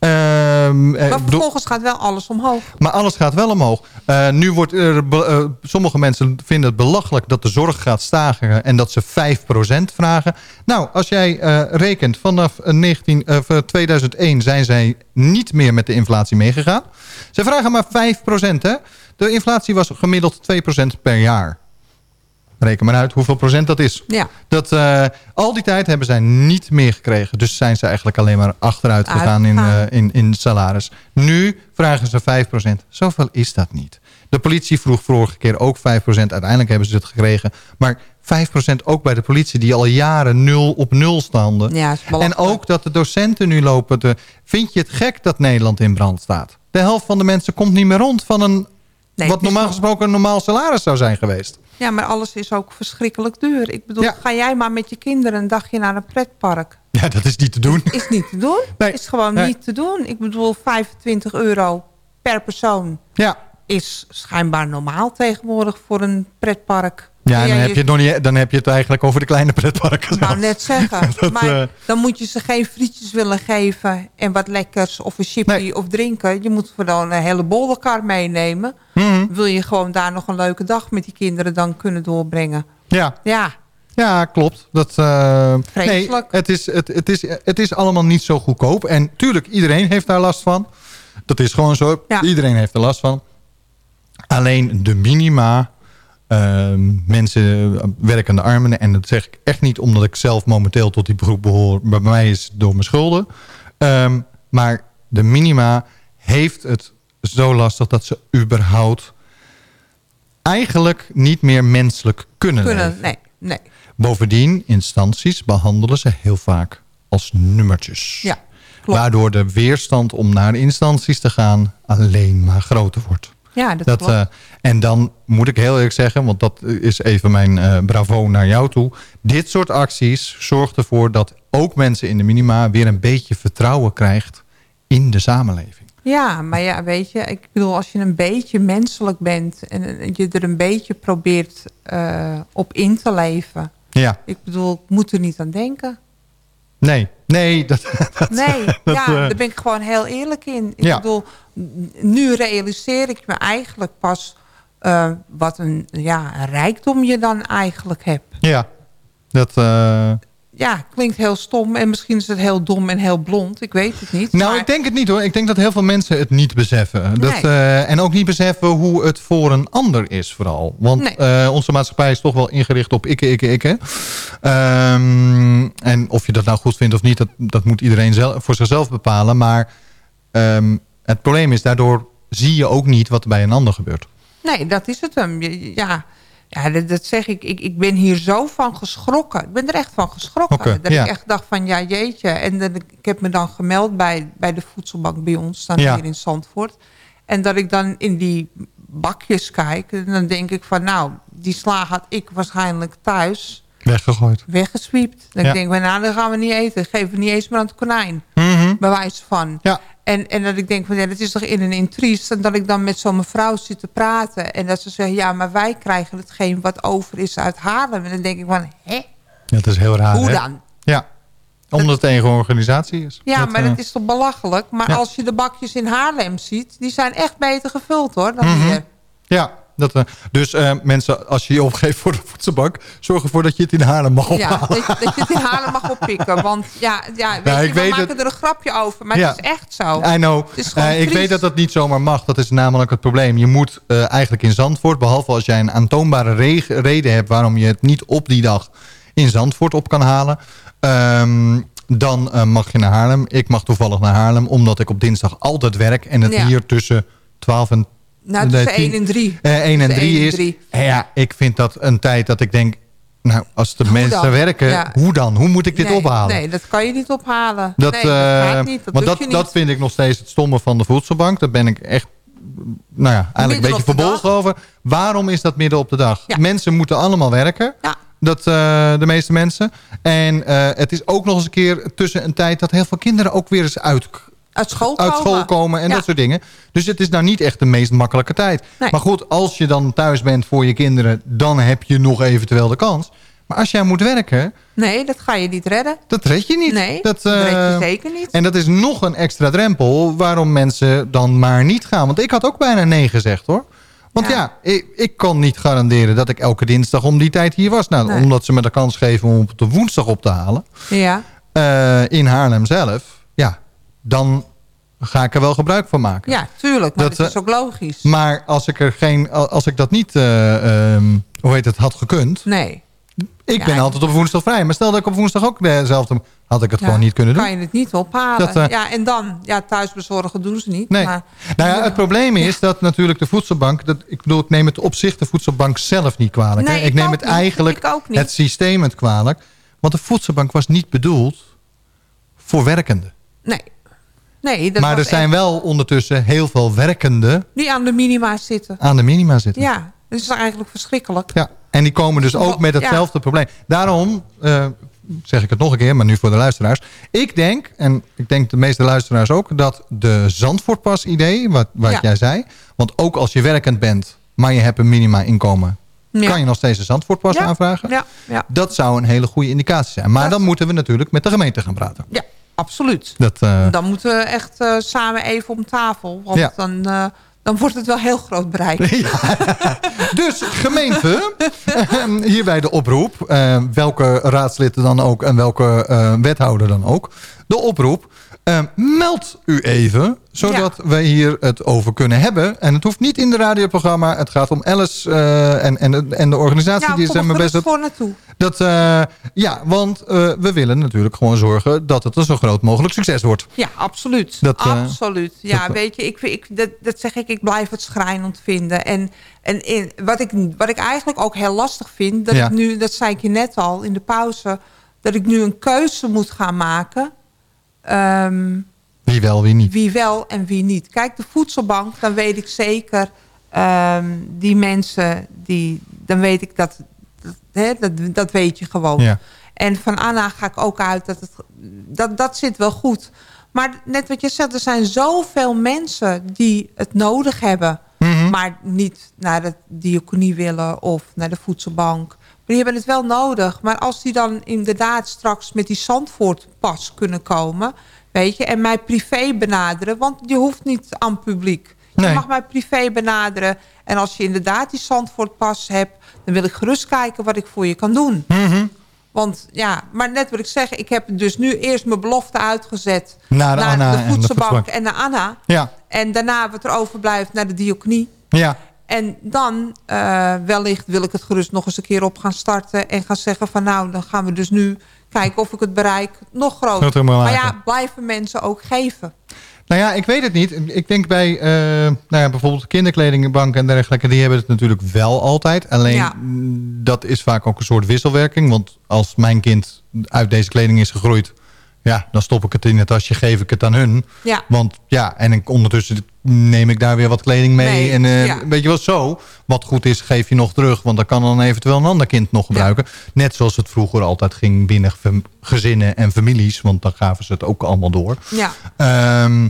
Ehm, eh, maar vervolgens gaat wel alles omhoog. maar alles gaat wel omhoog. Eh, nu wordt er, eh, sommige mensen vinden het belachelijk dat de zorg gaat stagen en dat ze 5% vragen. Nou, als jij rekent vanaf eh, 19, eh, van 2001 zijn zij niet meer met de inflatie meegegaan. Ze vragen maar 5%. Hè? De inflatie was gemiddeld 2% per jaar. Reken maar uit hoeveel procent dat is. Ja. Dat, eh, al die tijd hebben zij niet meer gekregen. Dus zijn ze eigenlijk alleen maar achteruit gegaan in, eh, in, in salaris. Nu vragen ze 5%. Zoveel is dat niet. De politie vroeg vorige keer ook 5%. Uiteindelijk hebben ze het gekregen. Maar 5% ook bij de politie die al jaren nul op nul stonden. Ja, en ook dat de docenten nu lopen te... Vind je het gek dat Nederland in brand staat? De helft van de mensen komt niet meer rond van een... Nee, wat normaal gesproken een normaal salaris zou zijn geweest. Ja, maar alles is ook verschrikkelijk duur. Ik bedoel, ga jij maar met je kinderen een dagje naar een pretpark. Ja, dat is niet te doen. Is niet te doen. Is gewoon Nee. niet te doen. Ik bedoel, 25 euro per persoon Ja. is schijnbaar normaal tegenwoordig voor een pretpark. Ja, dan heb, je het nog niet, dan heb je het eigenlijk over de kleine pretparken. Zelfs. net zeggen. Dat, maar eh, dan moet je ze geen frietjes willen geven en wat lekkers of een chipje of drinken. Je moet gewoon een hele bollenkar meenemen. Mhm. Wil je gewoon daar nog een leuke dag met die kinderen dan kunnen doorbrengen. Ja. Ja, Ja, klopt. Dat, eh, nee, het is, het, het, is, het is allemaal niet zo goedkoop. En tuurlijk, iedereen heeft daar last van. Dat is gewoon zo. Iedereen heeft er last van. Alleen de minima, mensen, eh, werkende armen... en dat zeg ik echt niet omdat ik zelf momenteel tot die groep behoor... bij mij is het door mijn schulden. Ehm, maar de minima heeft het zo lastig dat ze überhaupt... eigenlijk niet meer menselijk kunnen, leven. kunnen. Nee, nee. Bovendien, instanties behandelen ze heel vaak als nummertjes. Ja, klopt. Waardoor de weerstand om naar instanties te gaan alleen maar groter wordt. Ja, dat, klopt. eh, en dan moet ik heel eerlijk zeggen, want dat is even mijn eh, bravo naar jou toe. Dit soort acties zorgt ervoor dat ook mensen in de minima weer een beetje vertrouwen krijgt in de samenleving. Ja, maar ja, weet je, ik bedoel, als je een beetje menselijk bent en eh, je er een beetje probeert op in te leven. Ja, Ik bedoel, ik moet er niet aan denken. Nee, nee. Dat, dat, Nee, dat, ja, eh, daar ben ik gewoon heel eerlijk in. Ik Ja. bedoel, nu realiseer ik me eigenlijk pas eh, wat een, ja, een rijkdom je dan eigenlijk hebt. ja, dat... eh, Ja, klinkt heel stom en misschien is het heel dom en heel blond. Ik weet het niet. Nou, maar- ik denk het niet hoor. Ik denk dat heel veel mensen het niet beseffen. Dat, eh, en ook niet beseffen hoe het voor een ander is vooral. Want Nee. eh, onze maatschappij is toch wel ingericht op ikke, ikke, ikke. Ehm, en of je dat nou goed vindt of niet, dat, dat moet iedereen zelf, voor zichzelf bepalen. Maar ehm, het probleem is, daardoor zie je ook niet wat er bij een ander gebeurt. Nee, dat is het hem. Ja, ja dat, dat zeg ik. ik. Ik ben hier zo van geschrokken. Ik ben er echt van geschrokken. Dat ja. ik echt dacht van, ja jeetje. En dat, ik heb me dan gemeld bij, bij de voedselbank bij ons. Staan Ja. hier in Zandvoort. En dat ik dan in die bakjes kijk. En dan denk ik van, nou, die sla had ik waarschijnlijk thuis Weggegooid. weggeswiept. Dan Ja. denk ik, van, nou, dan gaan we niet eten. Geven we niet eens meer aan het konijn. Mhm. Bij wijze van. Ja. En, en dat ik denk van ja, dat is toch in een intriest. En dat ik dan met zo'n mevrouw zit te praten. En dat ze zeggen, ja, maar wij krijgen hetgeen wat over is uit Haarlem. En dan denk ik van, hè? Dat is heel raar. Hoe hè? dan? Ja, omdat het een eigen organisatie is. Ja, maar eh, dat is toch belachelijk. Maar Ja. als je de bakjes in Haarlem ziet, die zijn echt beter gevuld hoor dan Mhm. hier. Ja, dat, eh, dus eh, mensen, als je je opgeeft voor de voedselbank... zorg ervoor dat je het in Haarlem mag Ja, ophalen. dat, je- dat je het in Haarlem mag oppikken. Want ja, ja weet Ja, je, ik we weet maken er een grapje over. Maar Ja. het is echt zo. I know. Eh, ik weet dat dat niet zomaar mag. Dat is namelijk het probleem. Je moet eigenlijk in Zandvoort... behalve als jij een aantoonbare re- reden hebt... waarom je het niet op die dag in Zandvoort op kan halen... ehm, dan mag je naar Haarlem. Ik mag toevallig naar Haarlem... omdat ik op dinsdag altijd werk... en het Ja. hier tussen 12 en... Nou, tussen 1 10 en 3. eh, 1 en Tussen 3 één en is. drie. En ja, ik vind dat een tijd dat ik denk... Nou, als de mensen dan? werken, Ja. hoe dan? Hoe moet ik dit nee, ophalen? Nee, dat kan je niet ophalen. Dat, nee, dat eh, gaat niet. Dat want dat, niet. dat vind ik nog steeds het stomme van de voedselbank. Daar ben ik echt nou ja, eigenlijk een beetje verbolgen over. Waarom is dat midden op de dag? Mensen moeten allemaal werken. Dat, eh, de meeste mensen. En eh, het is ook nog eens een keer tussen een tijd... dat heel veel kinderen ook weer eens uit, uit school uit komen. school komen en Ja. dat soort dingen. Dus het is nou niet echt de meest makkelijke tijd. Nee. Maar goed, als je dan thuis bent voor je kinderen... dan heb je nog eventueel de kans. Maar als jij moet werken... Nee, dat ga je niet redden. Dat red je niet. Nee, dat, dat red je eh, zeker niet. En dat is nog een extra drempel waarom mensen dan maar niet gaan. Want ik had ook bijna nee gezegd hoor. Want ja, ik, ik kan niet garanderen dat ik elke dinsdag om die tijd hier was. Nou, Nee. Omdat ze me de kans geven om op de woensdag op te halen. Ja. eh, in Haarlem zelf. Dan ga ik er wel gebruik van maken. ja, tuurlijk. Maar Dat, dat, is eh, ook logisch. Maar als ik, er geen, als ik dat niet, eh, ehm, hoe heet het, had gekund. Nee. Ik Ja, ben altijd op woensdag vrij. Maar stel dat ik op woensdag ook dezelfde... had ik het Ja, gewoon niet kunnen doen. kan je het niet ophalen. Dat, eh, ja, en dan, ja, thuisbezorgen doen ze niet. Nee. Maar, Nou ja, het probleem is dat natuurlijk de voedselbank... Dat, ik bedoel, ik neem het op zich de voedselbank zelf niet kwalijk. Nee, ik ik neem het niet. eigenlijk het systeem het kwalijk. Want de voedselbank was niet bedoeld voor werkenden. nee. Nee, dat maar er zijn wel ondertussen heel veel werkenden die aan de minima zitten. aan de minima zitten. Ja, dat is eigenlijk verschrikkelijk. Ja, en die komen dus ook met hetzelfde probleem. Daarom eh, zeg ik het nog een keer, maar nu voor de luisteraars. Ik denk, en ik denk de meeste luisteraars ook... dat de Zandvoortpas idee, wat, wat Ja. jij zei... want ook als je werkend bent, maar je hebt een minima inkomen... Ja. kan je nog steeds een Zandvoortpas aanvragen. Ja, ja, Dat zou een hele goede indicatie zijn. Maar dan moeten we natuurlijk met de gemeente gaan praten. ja absoluut. Dat, eh, Dan moeten we echt eh, samen even om tafel. Want Ja. dan, eh, dan wordt het wel heel groot bereik. Dus gemeente, eh, hierbij de oproep. eh, welke raadslid dan ook en welke wethouder dan ook. De oproep, eh, meld u even, zodat wij hier het over kunnen hebben. En het hoeft niet in de radioprogramma. Het gaat om Alice eh, en, en, en de organisatie Ja, die zijn er mijn best voor naartoe. Dat, eh, ja, want eh, we willen natuurlijk gewoon zorgen dat het een zo groot mogelijk succes wordt. Ja, absoluut. Dat, absoluut. Ja, dat- weet je, ik, ik, dat, dat zeg ik, ik blijf het schrijnend vinden. En, en in, wat, ik, wat ik eigenlijk ook heel lastig vind, dat Ja. ik nu, dat zei ik je net al in de pauze, dat ik nu een keuze moet gaan maken. Ehm, Wie wel, wie niet. wie wel en wie niet. Kijk, de voedselbank, dan weet ik zeker... ehm, die mensen, die, dan weet ik dat... dat, hè, dat, dat weet je gewoon. Ja. En van Anna ga ik ook uit dat het... Dat, dat zit wel goed. Maar net wat je zegt, er zijn zoveel mensen die het nodig hebben... Mhm. maar niet naar de diaconie willen of naar de voedselbank. Die hebben het wel nodig. Maar als die dan inderdaad straks met die Zandvoortpas kunnen komen... weet je, en mij privé benaderen... want je hoeft niet aan publiek. Je Nee. mag mij privé benaderen. En als je inderdaad die Zandvoortpas hebt... dan wil ik gerust kijken wat ik voor je kan doen. Mhm. Want ja, maar net wat ik zeg... ik heb dus nu eerst mijn belofte uitgezet... Naar de Anna en de voedselbank voedselbank. en naar Anna. Ja, En daarna wat er overblijft naar de diaconie. ja. En dan eh, wellicht wil ik het gerust nog eens een keer op gaan starten... en gaan zeggen van nou, dan gaan we dus nu kijken of ik het bereik nog groter. Maar ja, blijven mensen ook geven. Nou ja, ik weet het niet. Ik denk bij eh, nou ja, bijvoorbeeld kinderkledingbanken en dergelijke... die hebben het natuurlijk wel altijd. Alleen Ja. mm, dat is vaak ook een soort wisselwerking. Want als mijn kind uit deze kleding is gegroeid... ja, dan stop ik het in het tasje, geef ik het aan hun. Ja. Want ja, en ik, ondertussen neem ik daar weer wat kleding mee. Nee, en eh, ja. weet je wel, zo. Wat goed is, geef je nog terug. Want dan kan dan eventueel een ander kind nog gebruiken. Net zoals het vroeger altijd ging binnen gezinnen en families. Want dan gaven ze het ook allemaal door. Ja, Ehm,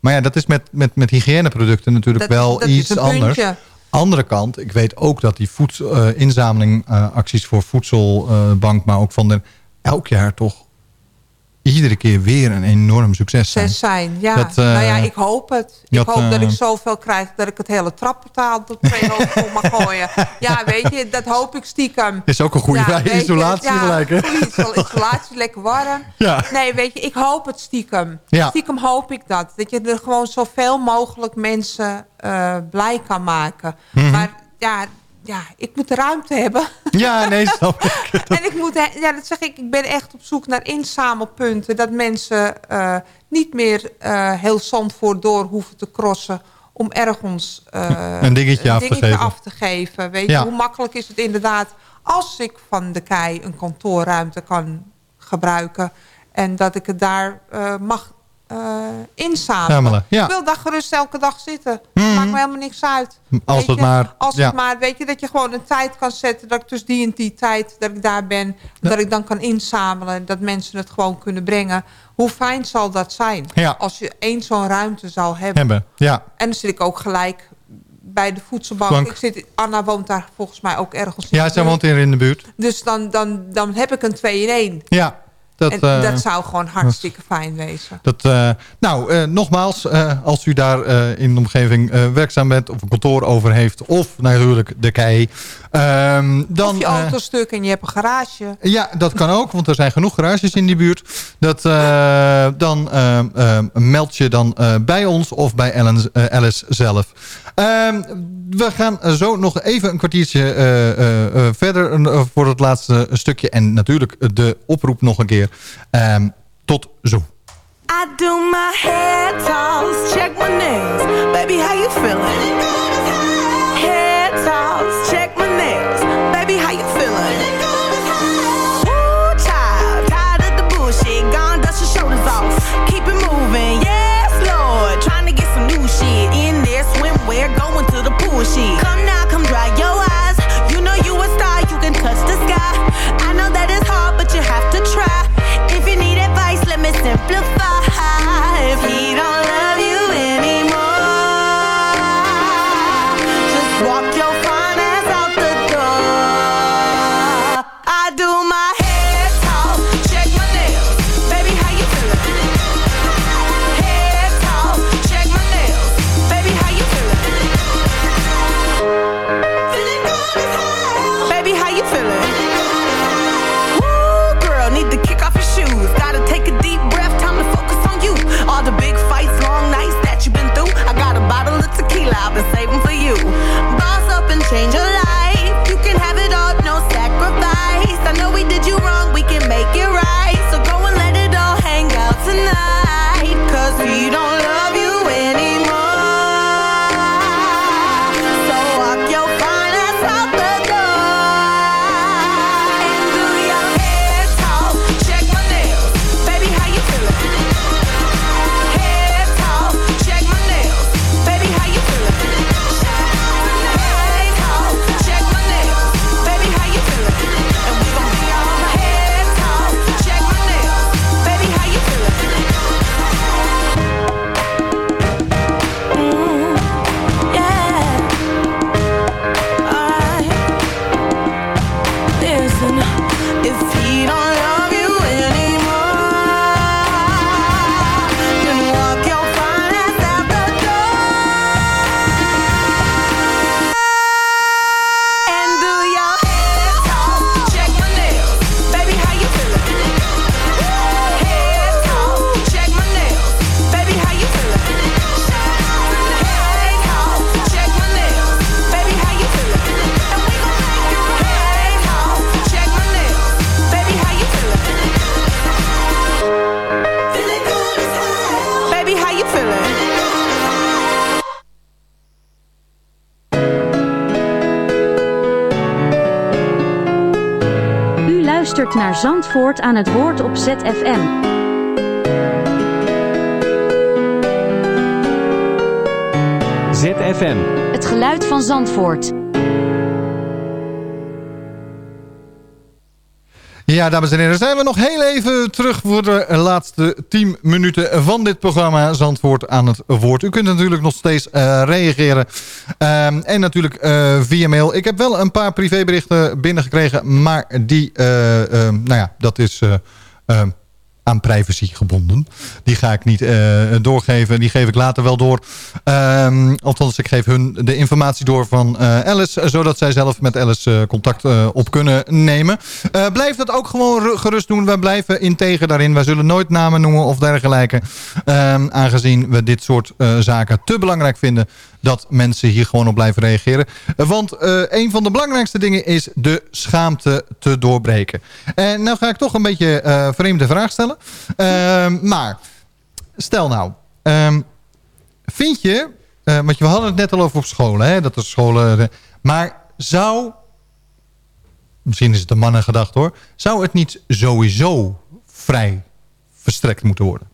maar ja, dat is met, met, met hygiëneproducten natuurlijk Dat- wel dat is iets een anders. puntje. Andere kant, ik weet ook dat die voedsel, eh, inzamelingacties voor voedselbank, maar ook van de elk jaar toch iedere keer weer een enorm succes zijn. Zijn, ja. Dat, eh, nou ja, ik hoop het. Ik dat, hoop dat eh, ik zoveel krijg dat ik het hele trapportaal op twee om mag gooien. Ja, weet je, dat hoop ik stiekem. Is ook een goede Ja, isolatie ja, gelijk, hè? goede isol- isolatie, lekker warm. Ja. Nee, weet je, ik hoop het stiekem. Ja. Stiekem hoop ik dat. Dat je er gewoon zoveel mogelijk mensen eh, blij kan maken. Mhm. Maar ja, ja, ik moet ruimte hebben. Ja, nee, snap ik. En ik moet, ja, dat zeg ik, ik ben echt op zoek naar inzamelpunten. Dat mensen eh, niet meer eh, heel Zandvoort door hoeven te crossen om ergens eh, Een dingetje af te geven. af te geven. Weet Ja. je, hoe makkelijk is het inderdaad als ik van de KEI een kantoorruimte kan gebruiken. En dat ik het daar mag eh inzamelen. Ja. Ik wil daar gerust elke dag zitten. Mhm. Maakt me helemaal niks uit. Als Weet het je? maar- Als ja. het maar, weet je, dat je gewoon een tijd kan zetten... dat ik dus die en die tijd, dat ik daar ben... dat ik dan kan inzamelen, dat mensen het gewoon kunnen brengen. Hoe fijn zal dat zijn? Als je één zo'n ruimte zou hebben. Hebben, ja. En dan zit ik ook gelijk bij de voedselbank. Bank. Ik zit, Anna woont daar volgens mij ook ergens in Ja, zij woont hier in de buurt. Dus dan, dan, dan heb ik een 2 in 1. Ja, dat, en eh, dat zou gewoon hartstikke fijn wezen. Dat, eh, nou, eh, nogmaals, als u daar in de omgeving werkzaam bent... of een kantoor over heeft, of natuurlijk de kei... ehm, dan, of je auto stuk en je hebt een garage. ja, dat kan ook, want er zijn genoeg garages in die buurt. Dat, dan eh, eh, meld je dan bij ons of bij Ellen, Alice zelf. Ehm, we gaan zo nog even een kwartiertje verder voor het laatste stukje. En natuurlijk de oproep nog een keer. Ehm, tot zo. I do my hair toss, check my nails. Baby, how you feeling? Hair toss, check my nails. Baby, how you feeling? Ooh, child, tired of the bullshit. Gone, dust your shoulders off. Keep it moving, yes, Lord. Trying to get some new shit in there. Swimwear, going to the pool shit. Come Люблю naar Zandvoort aan het woord op ZFM. ZFM. Het geluid van Zandvoort. Ja, dames en heren, zijn we nog heel even terug voor de laatste 10 minuten van dit programma Zandvoort aan het woord. U kunt natuurlijk nog steeds eh, reageren Ehm, en natuurlijk eh, via mail. Ik heb wel een paar privéberichten binnengekregen, maar die, eh, ehm, nou ja, dat is... eh, ehm, aan privacy gebonden. Die ga ik niet doorgeven. Die geef ik later wel door. Althans, ik geef hun de informatie door van Alice. Zodat zij zelf met Alice contact op kunnen nemen. Blijf dat ook gewoon ru- gerust doen. Wij blijven integer daarin. Wij zullen nooit namen noemen of dergelijke. Aangezien we dit soort zaken te belangrijk vinden dat mensen hier gewoon op blijven reageren. Want eh, een van de belangrijkste dingen is de schaamte te doorbreken. En nou ga ik toch een beetje eh vreemde vraag stellen. Ehm, maar stel nou, ehm, vind je, eh, want we hadden het net al over op scholen, hè, dat er scholen, maar zou, misschien is het een mannengedacht hoor, zou het niet sowieso vrij verstrekt moeten worden?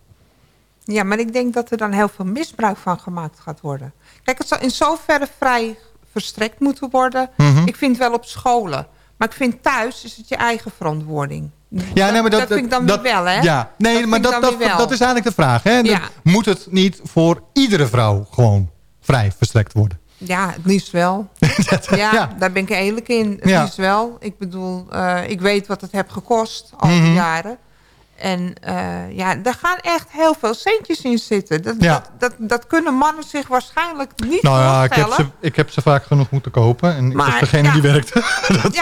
Ja, maar ik denk dat er dan heel veel misbruik van gemaakt gaat worden. Kijk, het zal in zoverre vrij verstrekt moeten worden. Mhm. Ik vind wel op scholen. Maar ik vind thuis is het je eigen verantwoording. Ja, nee, maar dat, dat vind ik dan dat- weer wel, hè? Ja, nee, Dat maar dat, dat, dat is eigenlijk de vraag. Hè? Ja. Dat- Moet het niet voor iedere vrouw gewoon vrij verstrekt worden? Ja, het liefst wel. ja, daar ben ik eerlijk in. Het Ja. liefst wel. Ik bedoel, eh, ik weet wat het heeft gekost al die Mhm. jaren. En eh, ja, daar gaan echt heel veel centjes in zitten. Dat, Ja. dat, dat, dat kunnen mannen zich waarschijnlijk niet Nou ja, ik heb, ze, ik heb ze vaak genoeg moeten kopen. En ik Maar, was degene ja. die werkte.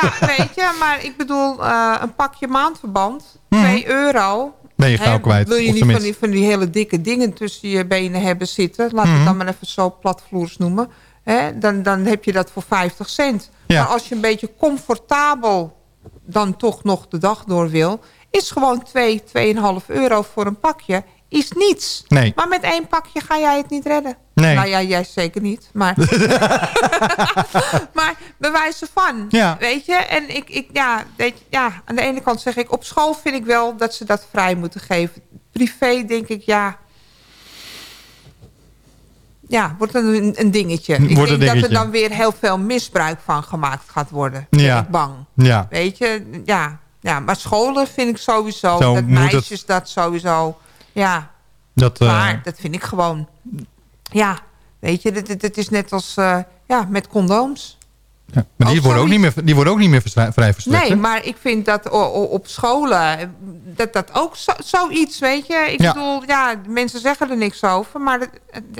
Ja, weet je, maar ik bedoel, eh, een pakje maandverband, 2 euro. Mhm. Ben je gauw kwijt, Wil je niet van die, van die hele dikke dingen tussen je benen hebben zitten, laat Mhm. het dan maar even zo platvloers noemen. Hè, dan, dan heb je dat voor 50 cent. Ja. Maar als je een beetje comfortabel dan toch nog de dag door wil, is gewoon 2, 2,5 euro voor een pakje, is niets. Nee. Maar met één pakje ga jij het niet redden. Nee. Nou ja, jij zeker niet. Maar, maar bewijzen van. Ja. Weet je? En ik, ik ja, weet je, ja, aan de ene kant zeg ik... op school vind ik wel dat ze dat vrij moeten geven. Privé denk ik, ja... Ja, wordt een, een dingetje. Ik Wordt denk dat er dan weer heel veel misbruik van gemaakt gaat worden. Ja. Ben ik bang. Ja. Weet je? Ja. Ja, maar scholen vind ik sowieso... Zo dat het. meisjes dat sowieso... Ja, Dat, eh, maar dat vind ik gewoon... Ja, weet je, dit is net als eh, ja, met condooms. Ja. Maar die worden, ook niet meer, die worden ook niet meer vrij verstrekt. Nee, hè? maar ik vind dat op scholen, eh, dat dat ook zo, zoiets, weet je. Ik Ja. bedoel, ja, mensen zeggen er niks over. Maar het,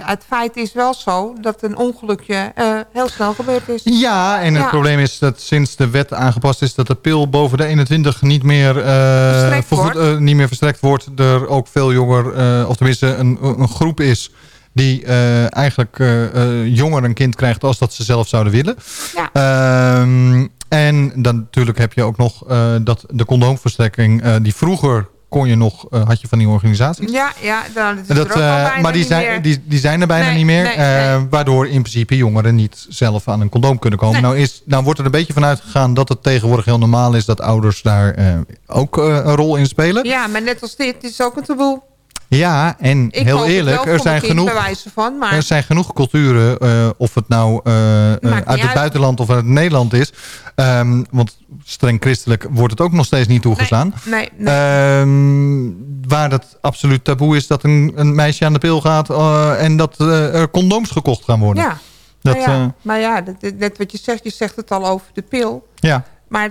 het, feit is wel zo dat een ongelukje eh, heel snel gebeurd is. Ja, en het probleem is dat sinds de wet aangepast is... dat de pil boven de 21 niet meer, Verstrekt vergoed- wordt. eh, niet meer verstrekt wordt. Er ook veel jonger, of tenminste een, een groep is... die eh, eigenlijk eh, eh, jonger een kind krijgt als dat ze zelf zouden willen. Ja. Ehm, en dan natuurlijk heb je ook nog dat de condoomverstrekking... die vroeger kon je nog, had je van die organisaties. Ja, ja, dan is dat, bijna maar die zijn, meer. die, die zijn er bijna Nee, niet meer. nee, nee. Waardoor in principe jongeren niet zelf aan een condoom kunnen komen. Nou, is, nou wordt er een beetje van uitgegaan dat het tegenwoordig heel normaal is... dat ouders daar ook een rol in spelen. Ja, maar net als dit is ook een taboe. Ja, en Ik heel eerlijk, er zijn, genoeg, van, maar... er zijn genoeg culturen... eh, of het nou eh, eh, uit het uit. buitenland of uit Nederland is. Ehm, want streng christelijk wordt het ook nog steeds niet toegestaan. Nee, nee. Ehm, waar het absoluut taboe is dat een, een meisje aan de pil gaat... en dat er condooms gekocht gaan worden. ja. Dat, nou ja, maar ja, dat, dat- net wat je zegt, je zegt het al over de pil. ja. Maar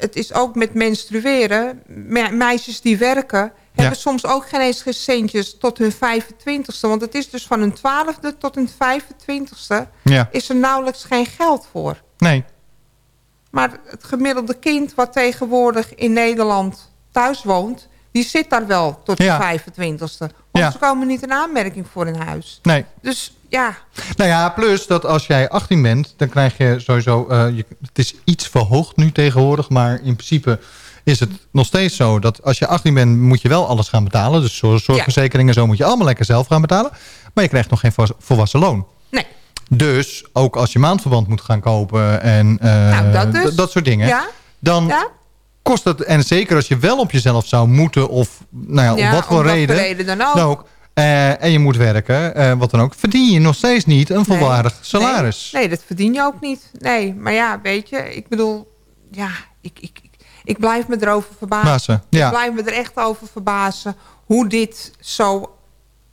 het is ook met menstrueren. Me- meisjes die werken, hebben soms ook geen eens centjes tot hun 25ste. Want het is dus van hun 12e tot hun 25ste Ja. is er nauwelijks geen geld voor. Nee. Maar het gemiddelde kind wat tegenwoordig in Nederland thuis woont... die zit daar wel tot Ja. de 25ste. Want Ja. ze komen niet in aanmerking voor een huis. Nee. Dus ja, Nou ja, plus dat als jij 18 bent, dan krijg je sowieso... eh, je, het is iets verhoogd nu tegenwoordig, maar in principe is het nog steeds zo... dat als je 18 bent, moet je wel alles gaan betalen. Dus zorg- zorgverzekeringen en zo moet je allemaal lekker zelf gaan betalen. Maar je krijgt nog geen vo- volwassen loon. Nee. Dus ook als je maandverband moet gaan kopen en eh, Nou, dat dus. dat soort dingen... Ja. dan Ja. kost het... En zeker als je wel op jezelf zou moeten of nou ja, Ja, om wat reden... voor reden dan ook. Eh, en je moet werken, eh, wat dan ook... verdien je nog steeds niet een volwaardig salaris. Nee, nee, dat verdien je ook niet. Nee, maar ja, weet je, ik bedoel... Ja, ik, ik, ik, blijf me erover verbazen. Ja. Ik blijf me er echt over verbazen... hoe dit zo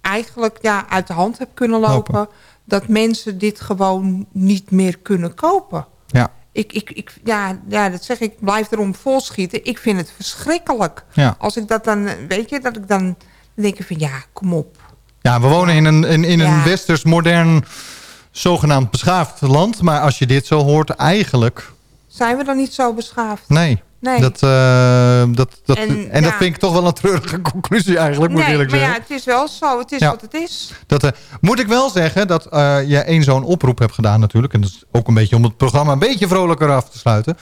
eigenlijk ja, uit de hand heeft kunnen lopen. Dat mensen dit gewoon niet meer kunnen kopen. Ja. Ik, ik, ik, ja, ja, dat zeg ik, ik blijf erom volschieten. Ik vind het verschrikkelijk. Ja. Als ik dat dan, weet je, dat ik dan denk ik van ja, kom op. Ja, we wonen in een, in, in een westers modern, zogenaamd beschaafd land. Maar als je dit zo hoort, eigenlijk... Zijn we dan niet zo beschaafd? Nee. Nee. Dat, eh, dat, dat, en En, dat vind ik toch wel een treurige conclusie eigenlijk, moet ik nee, eerlijk maar zeggen. ja, het is wel zo. Het is Ja. wat het is. Dat, eh, moet ik wel zeggen dat eh, je één zo'n oproep hebt gedaan natuurlijk. En dat is ook een beetje om het programma een beetje vrolijker af te sluiten.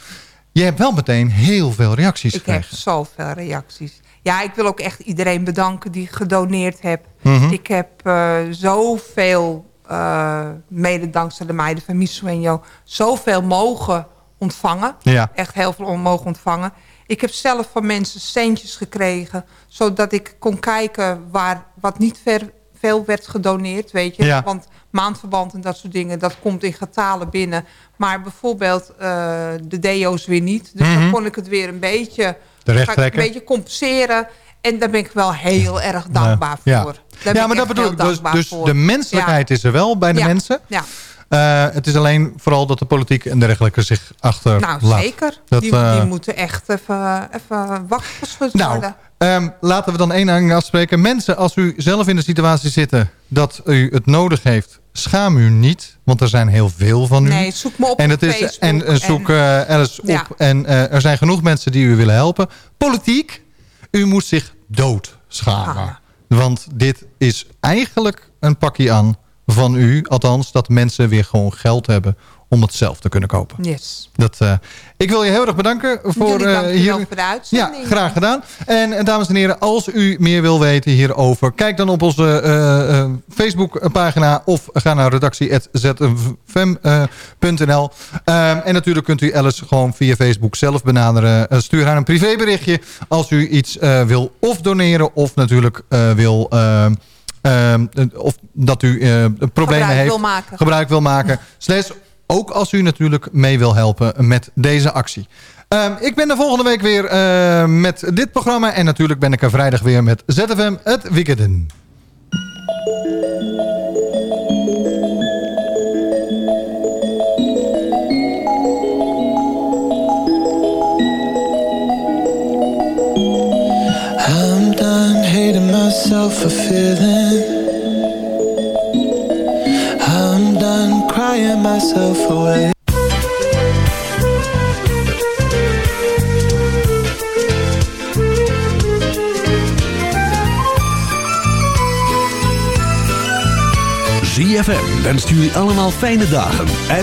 Je hebt wel meteen heel veel reacties Ik gekregen. heb zoveel reacties. Ja, ik wil ook echt iedereen bedanken die gedoneerd heeft. Mhm. Ik heb eh, zoveel, eh mede dankzij de meiden van Misuenjo... zoveel mogen ontvangen. Ja. Echt heel veel mogen ontvangen. Ik heb zelf van mensen centjes gekregen... zodat ik kon kijken waar wat niet ver, veel werd gedoneerd, weet je. Ja. Want maandverband en dat soort dingen, dat komt in getalen binnen. Maar bijvoorbeeld eh, de deo's weer niet. Dus Mhm. dan kon ik het weer een beetje, Terecht ga ik een beetje compenseren. En daar ben ik wel heel erg dankbaar Ja. voor. Daar Ja, maar dat bedoel ik. Dus, dus voor. de menselijkheid is er wel bij de mensen. Ja, Eh, het is alleen vooral dat de politiek en dergelijke zich achter nou laat. zeker. Dat, die, eh, die moeten echt even, even wakker geschud Nou, worden. Ehm, laten we dan één ding afspreken. Mensen, als u zelf in de situatie zitten dat u het nodig heeft, schaam u niet. Want er zijn heel veel van u. Nee, zoek me op en het is, Facebook En eh, zoek en- eh, Alice op. Ja. En eh, er zijn genoeg mensen die u willen helpen. Politiek, u moet zich doodschamen. Want dit is eigenlijk een pakje aan van u. Althans, dat mensen weer gewoon geld hebben om het zelf te kunnen kopen. Yes. Dat, eh, ik wil je heel erg bedanken voor dank hier. voor de uitzending. Ja, graag gedaan. En dames en heren, als u meer wil weten hierover... kijk dan op onze eh, Facebookpagina... of ga naar redactie.zfm.nl. En natuurlijk kunt u Alice gewoon via Facebook zelf benaderen. Stuur haar een privéberichtje als u iets wil of doneren... of natuurlijk wil... of dat u eh, problemen Gebruik heeft, wil maken. gebruik wil maken. Slash ook als u natuurlijk mee wil helpen met deze actie. Ehm, ik ben de volgende week weer eh, met dit programma. En natuurlijk ben ik er vrijdag weer met ZFM het Weekenden. Myself for feeling. Crying myself away. ZFM wenst jullie allemaal fijne dagen. En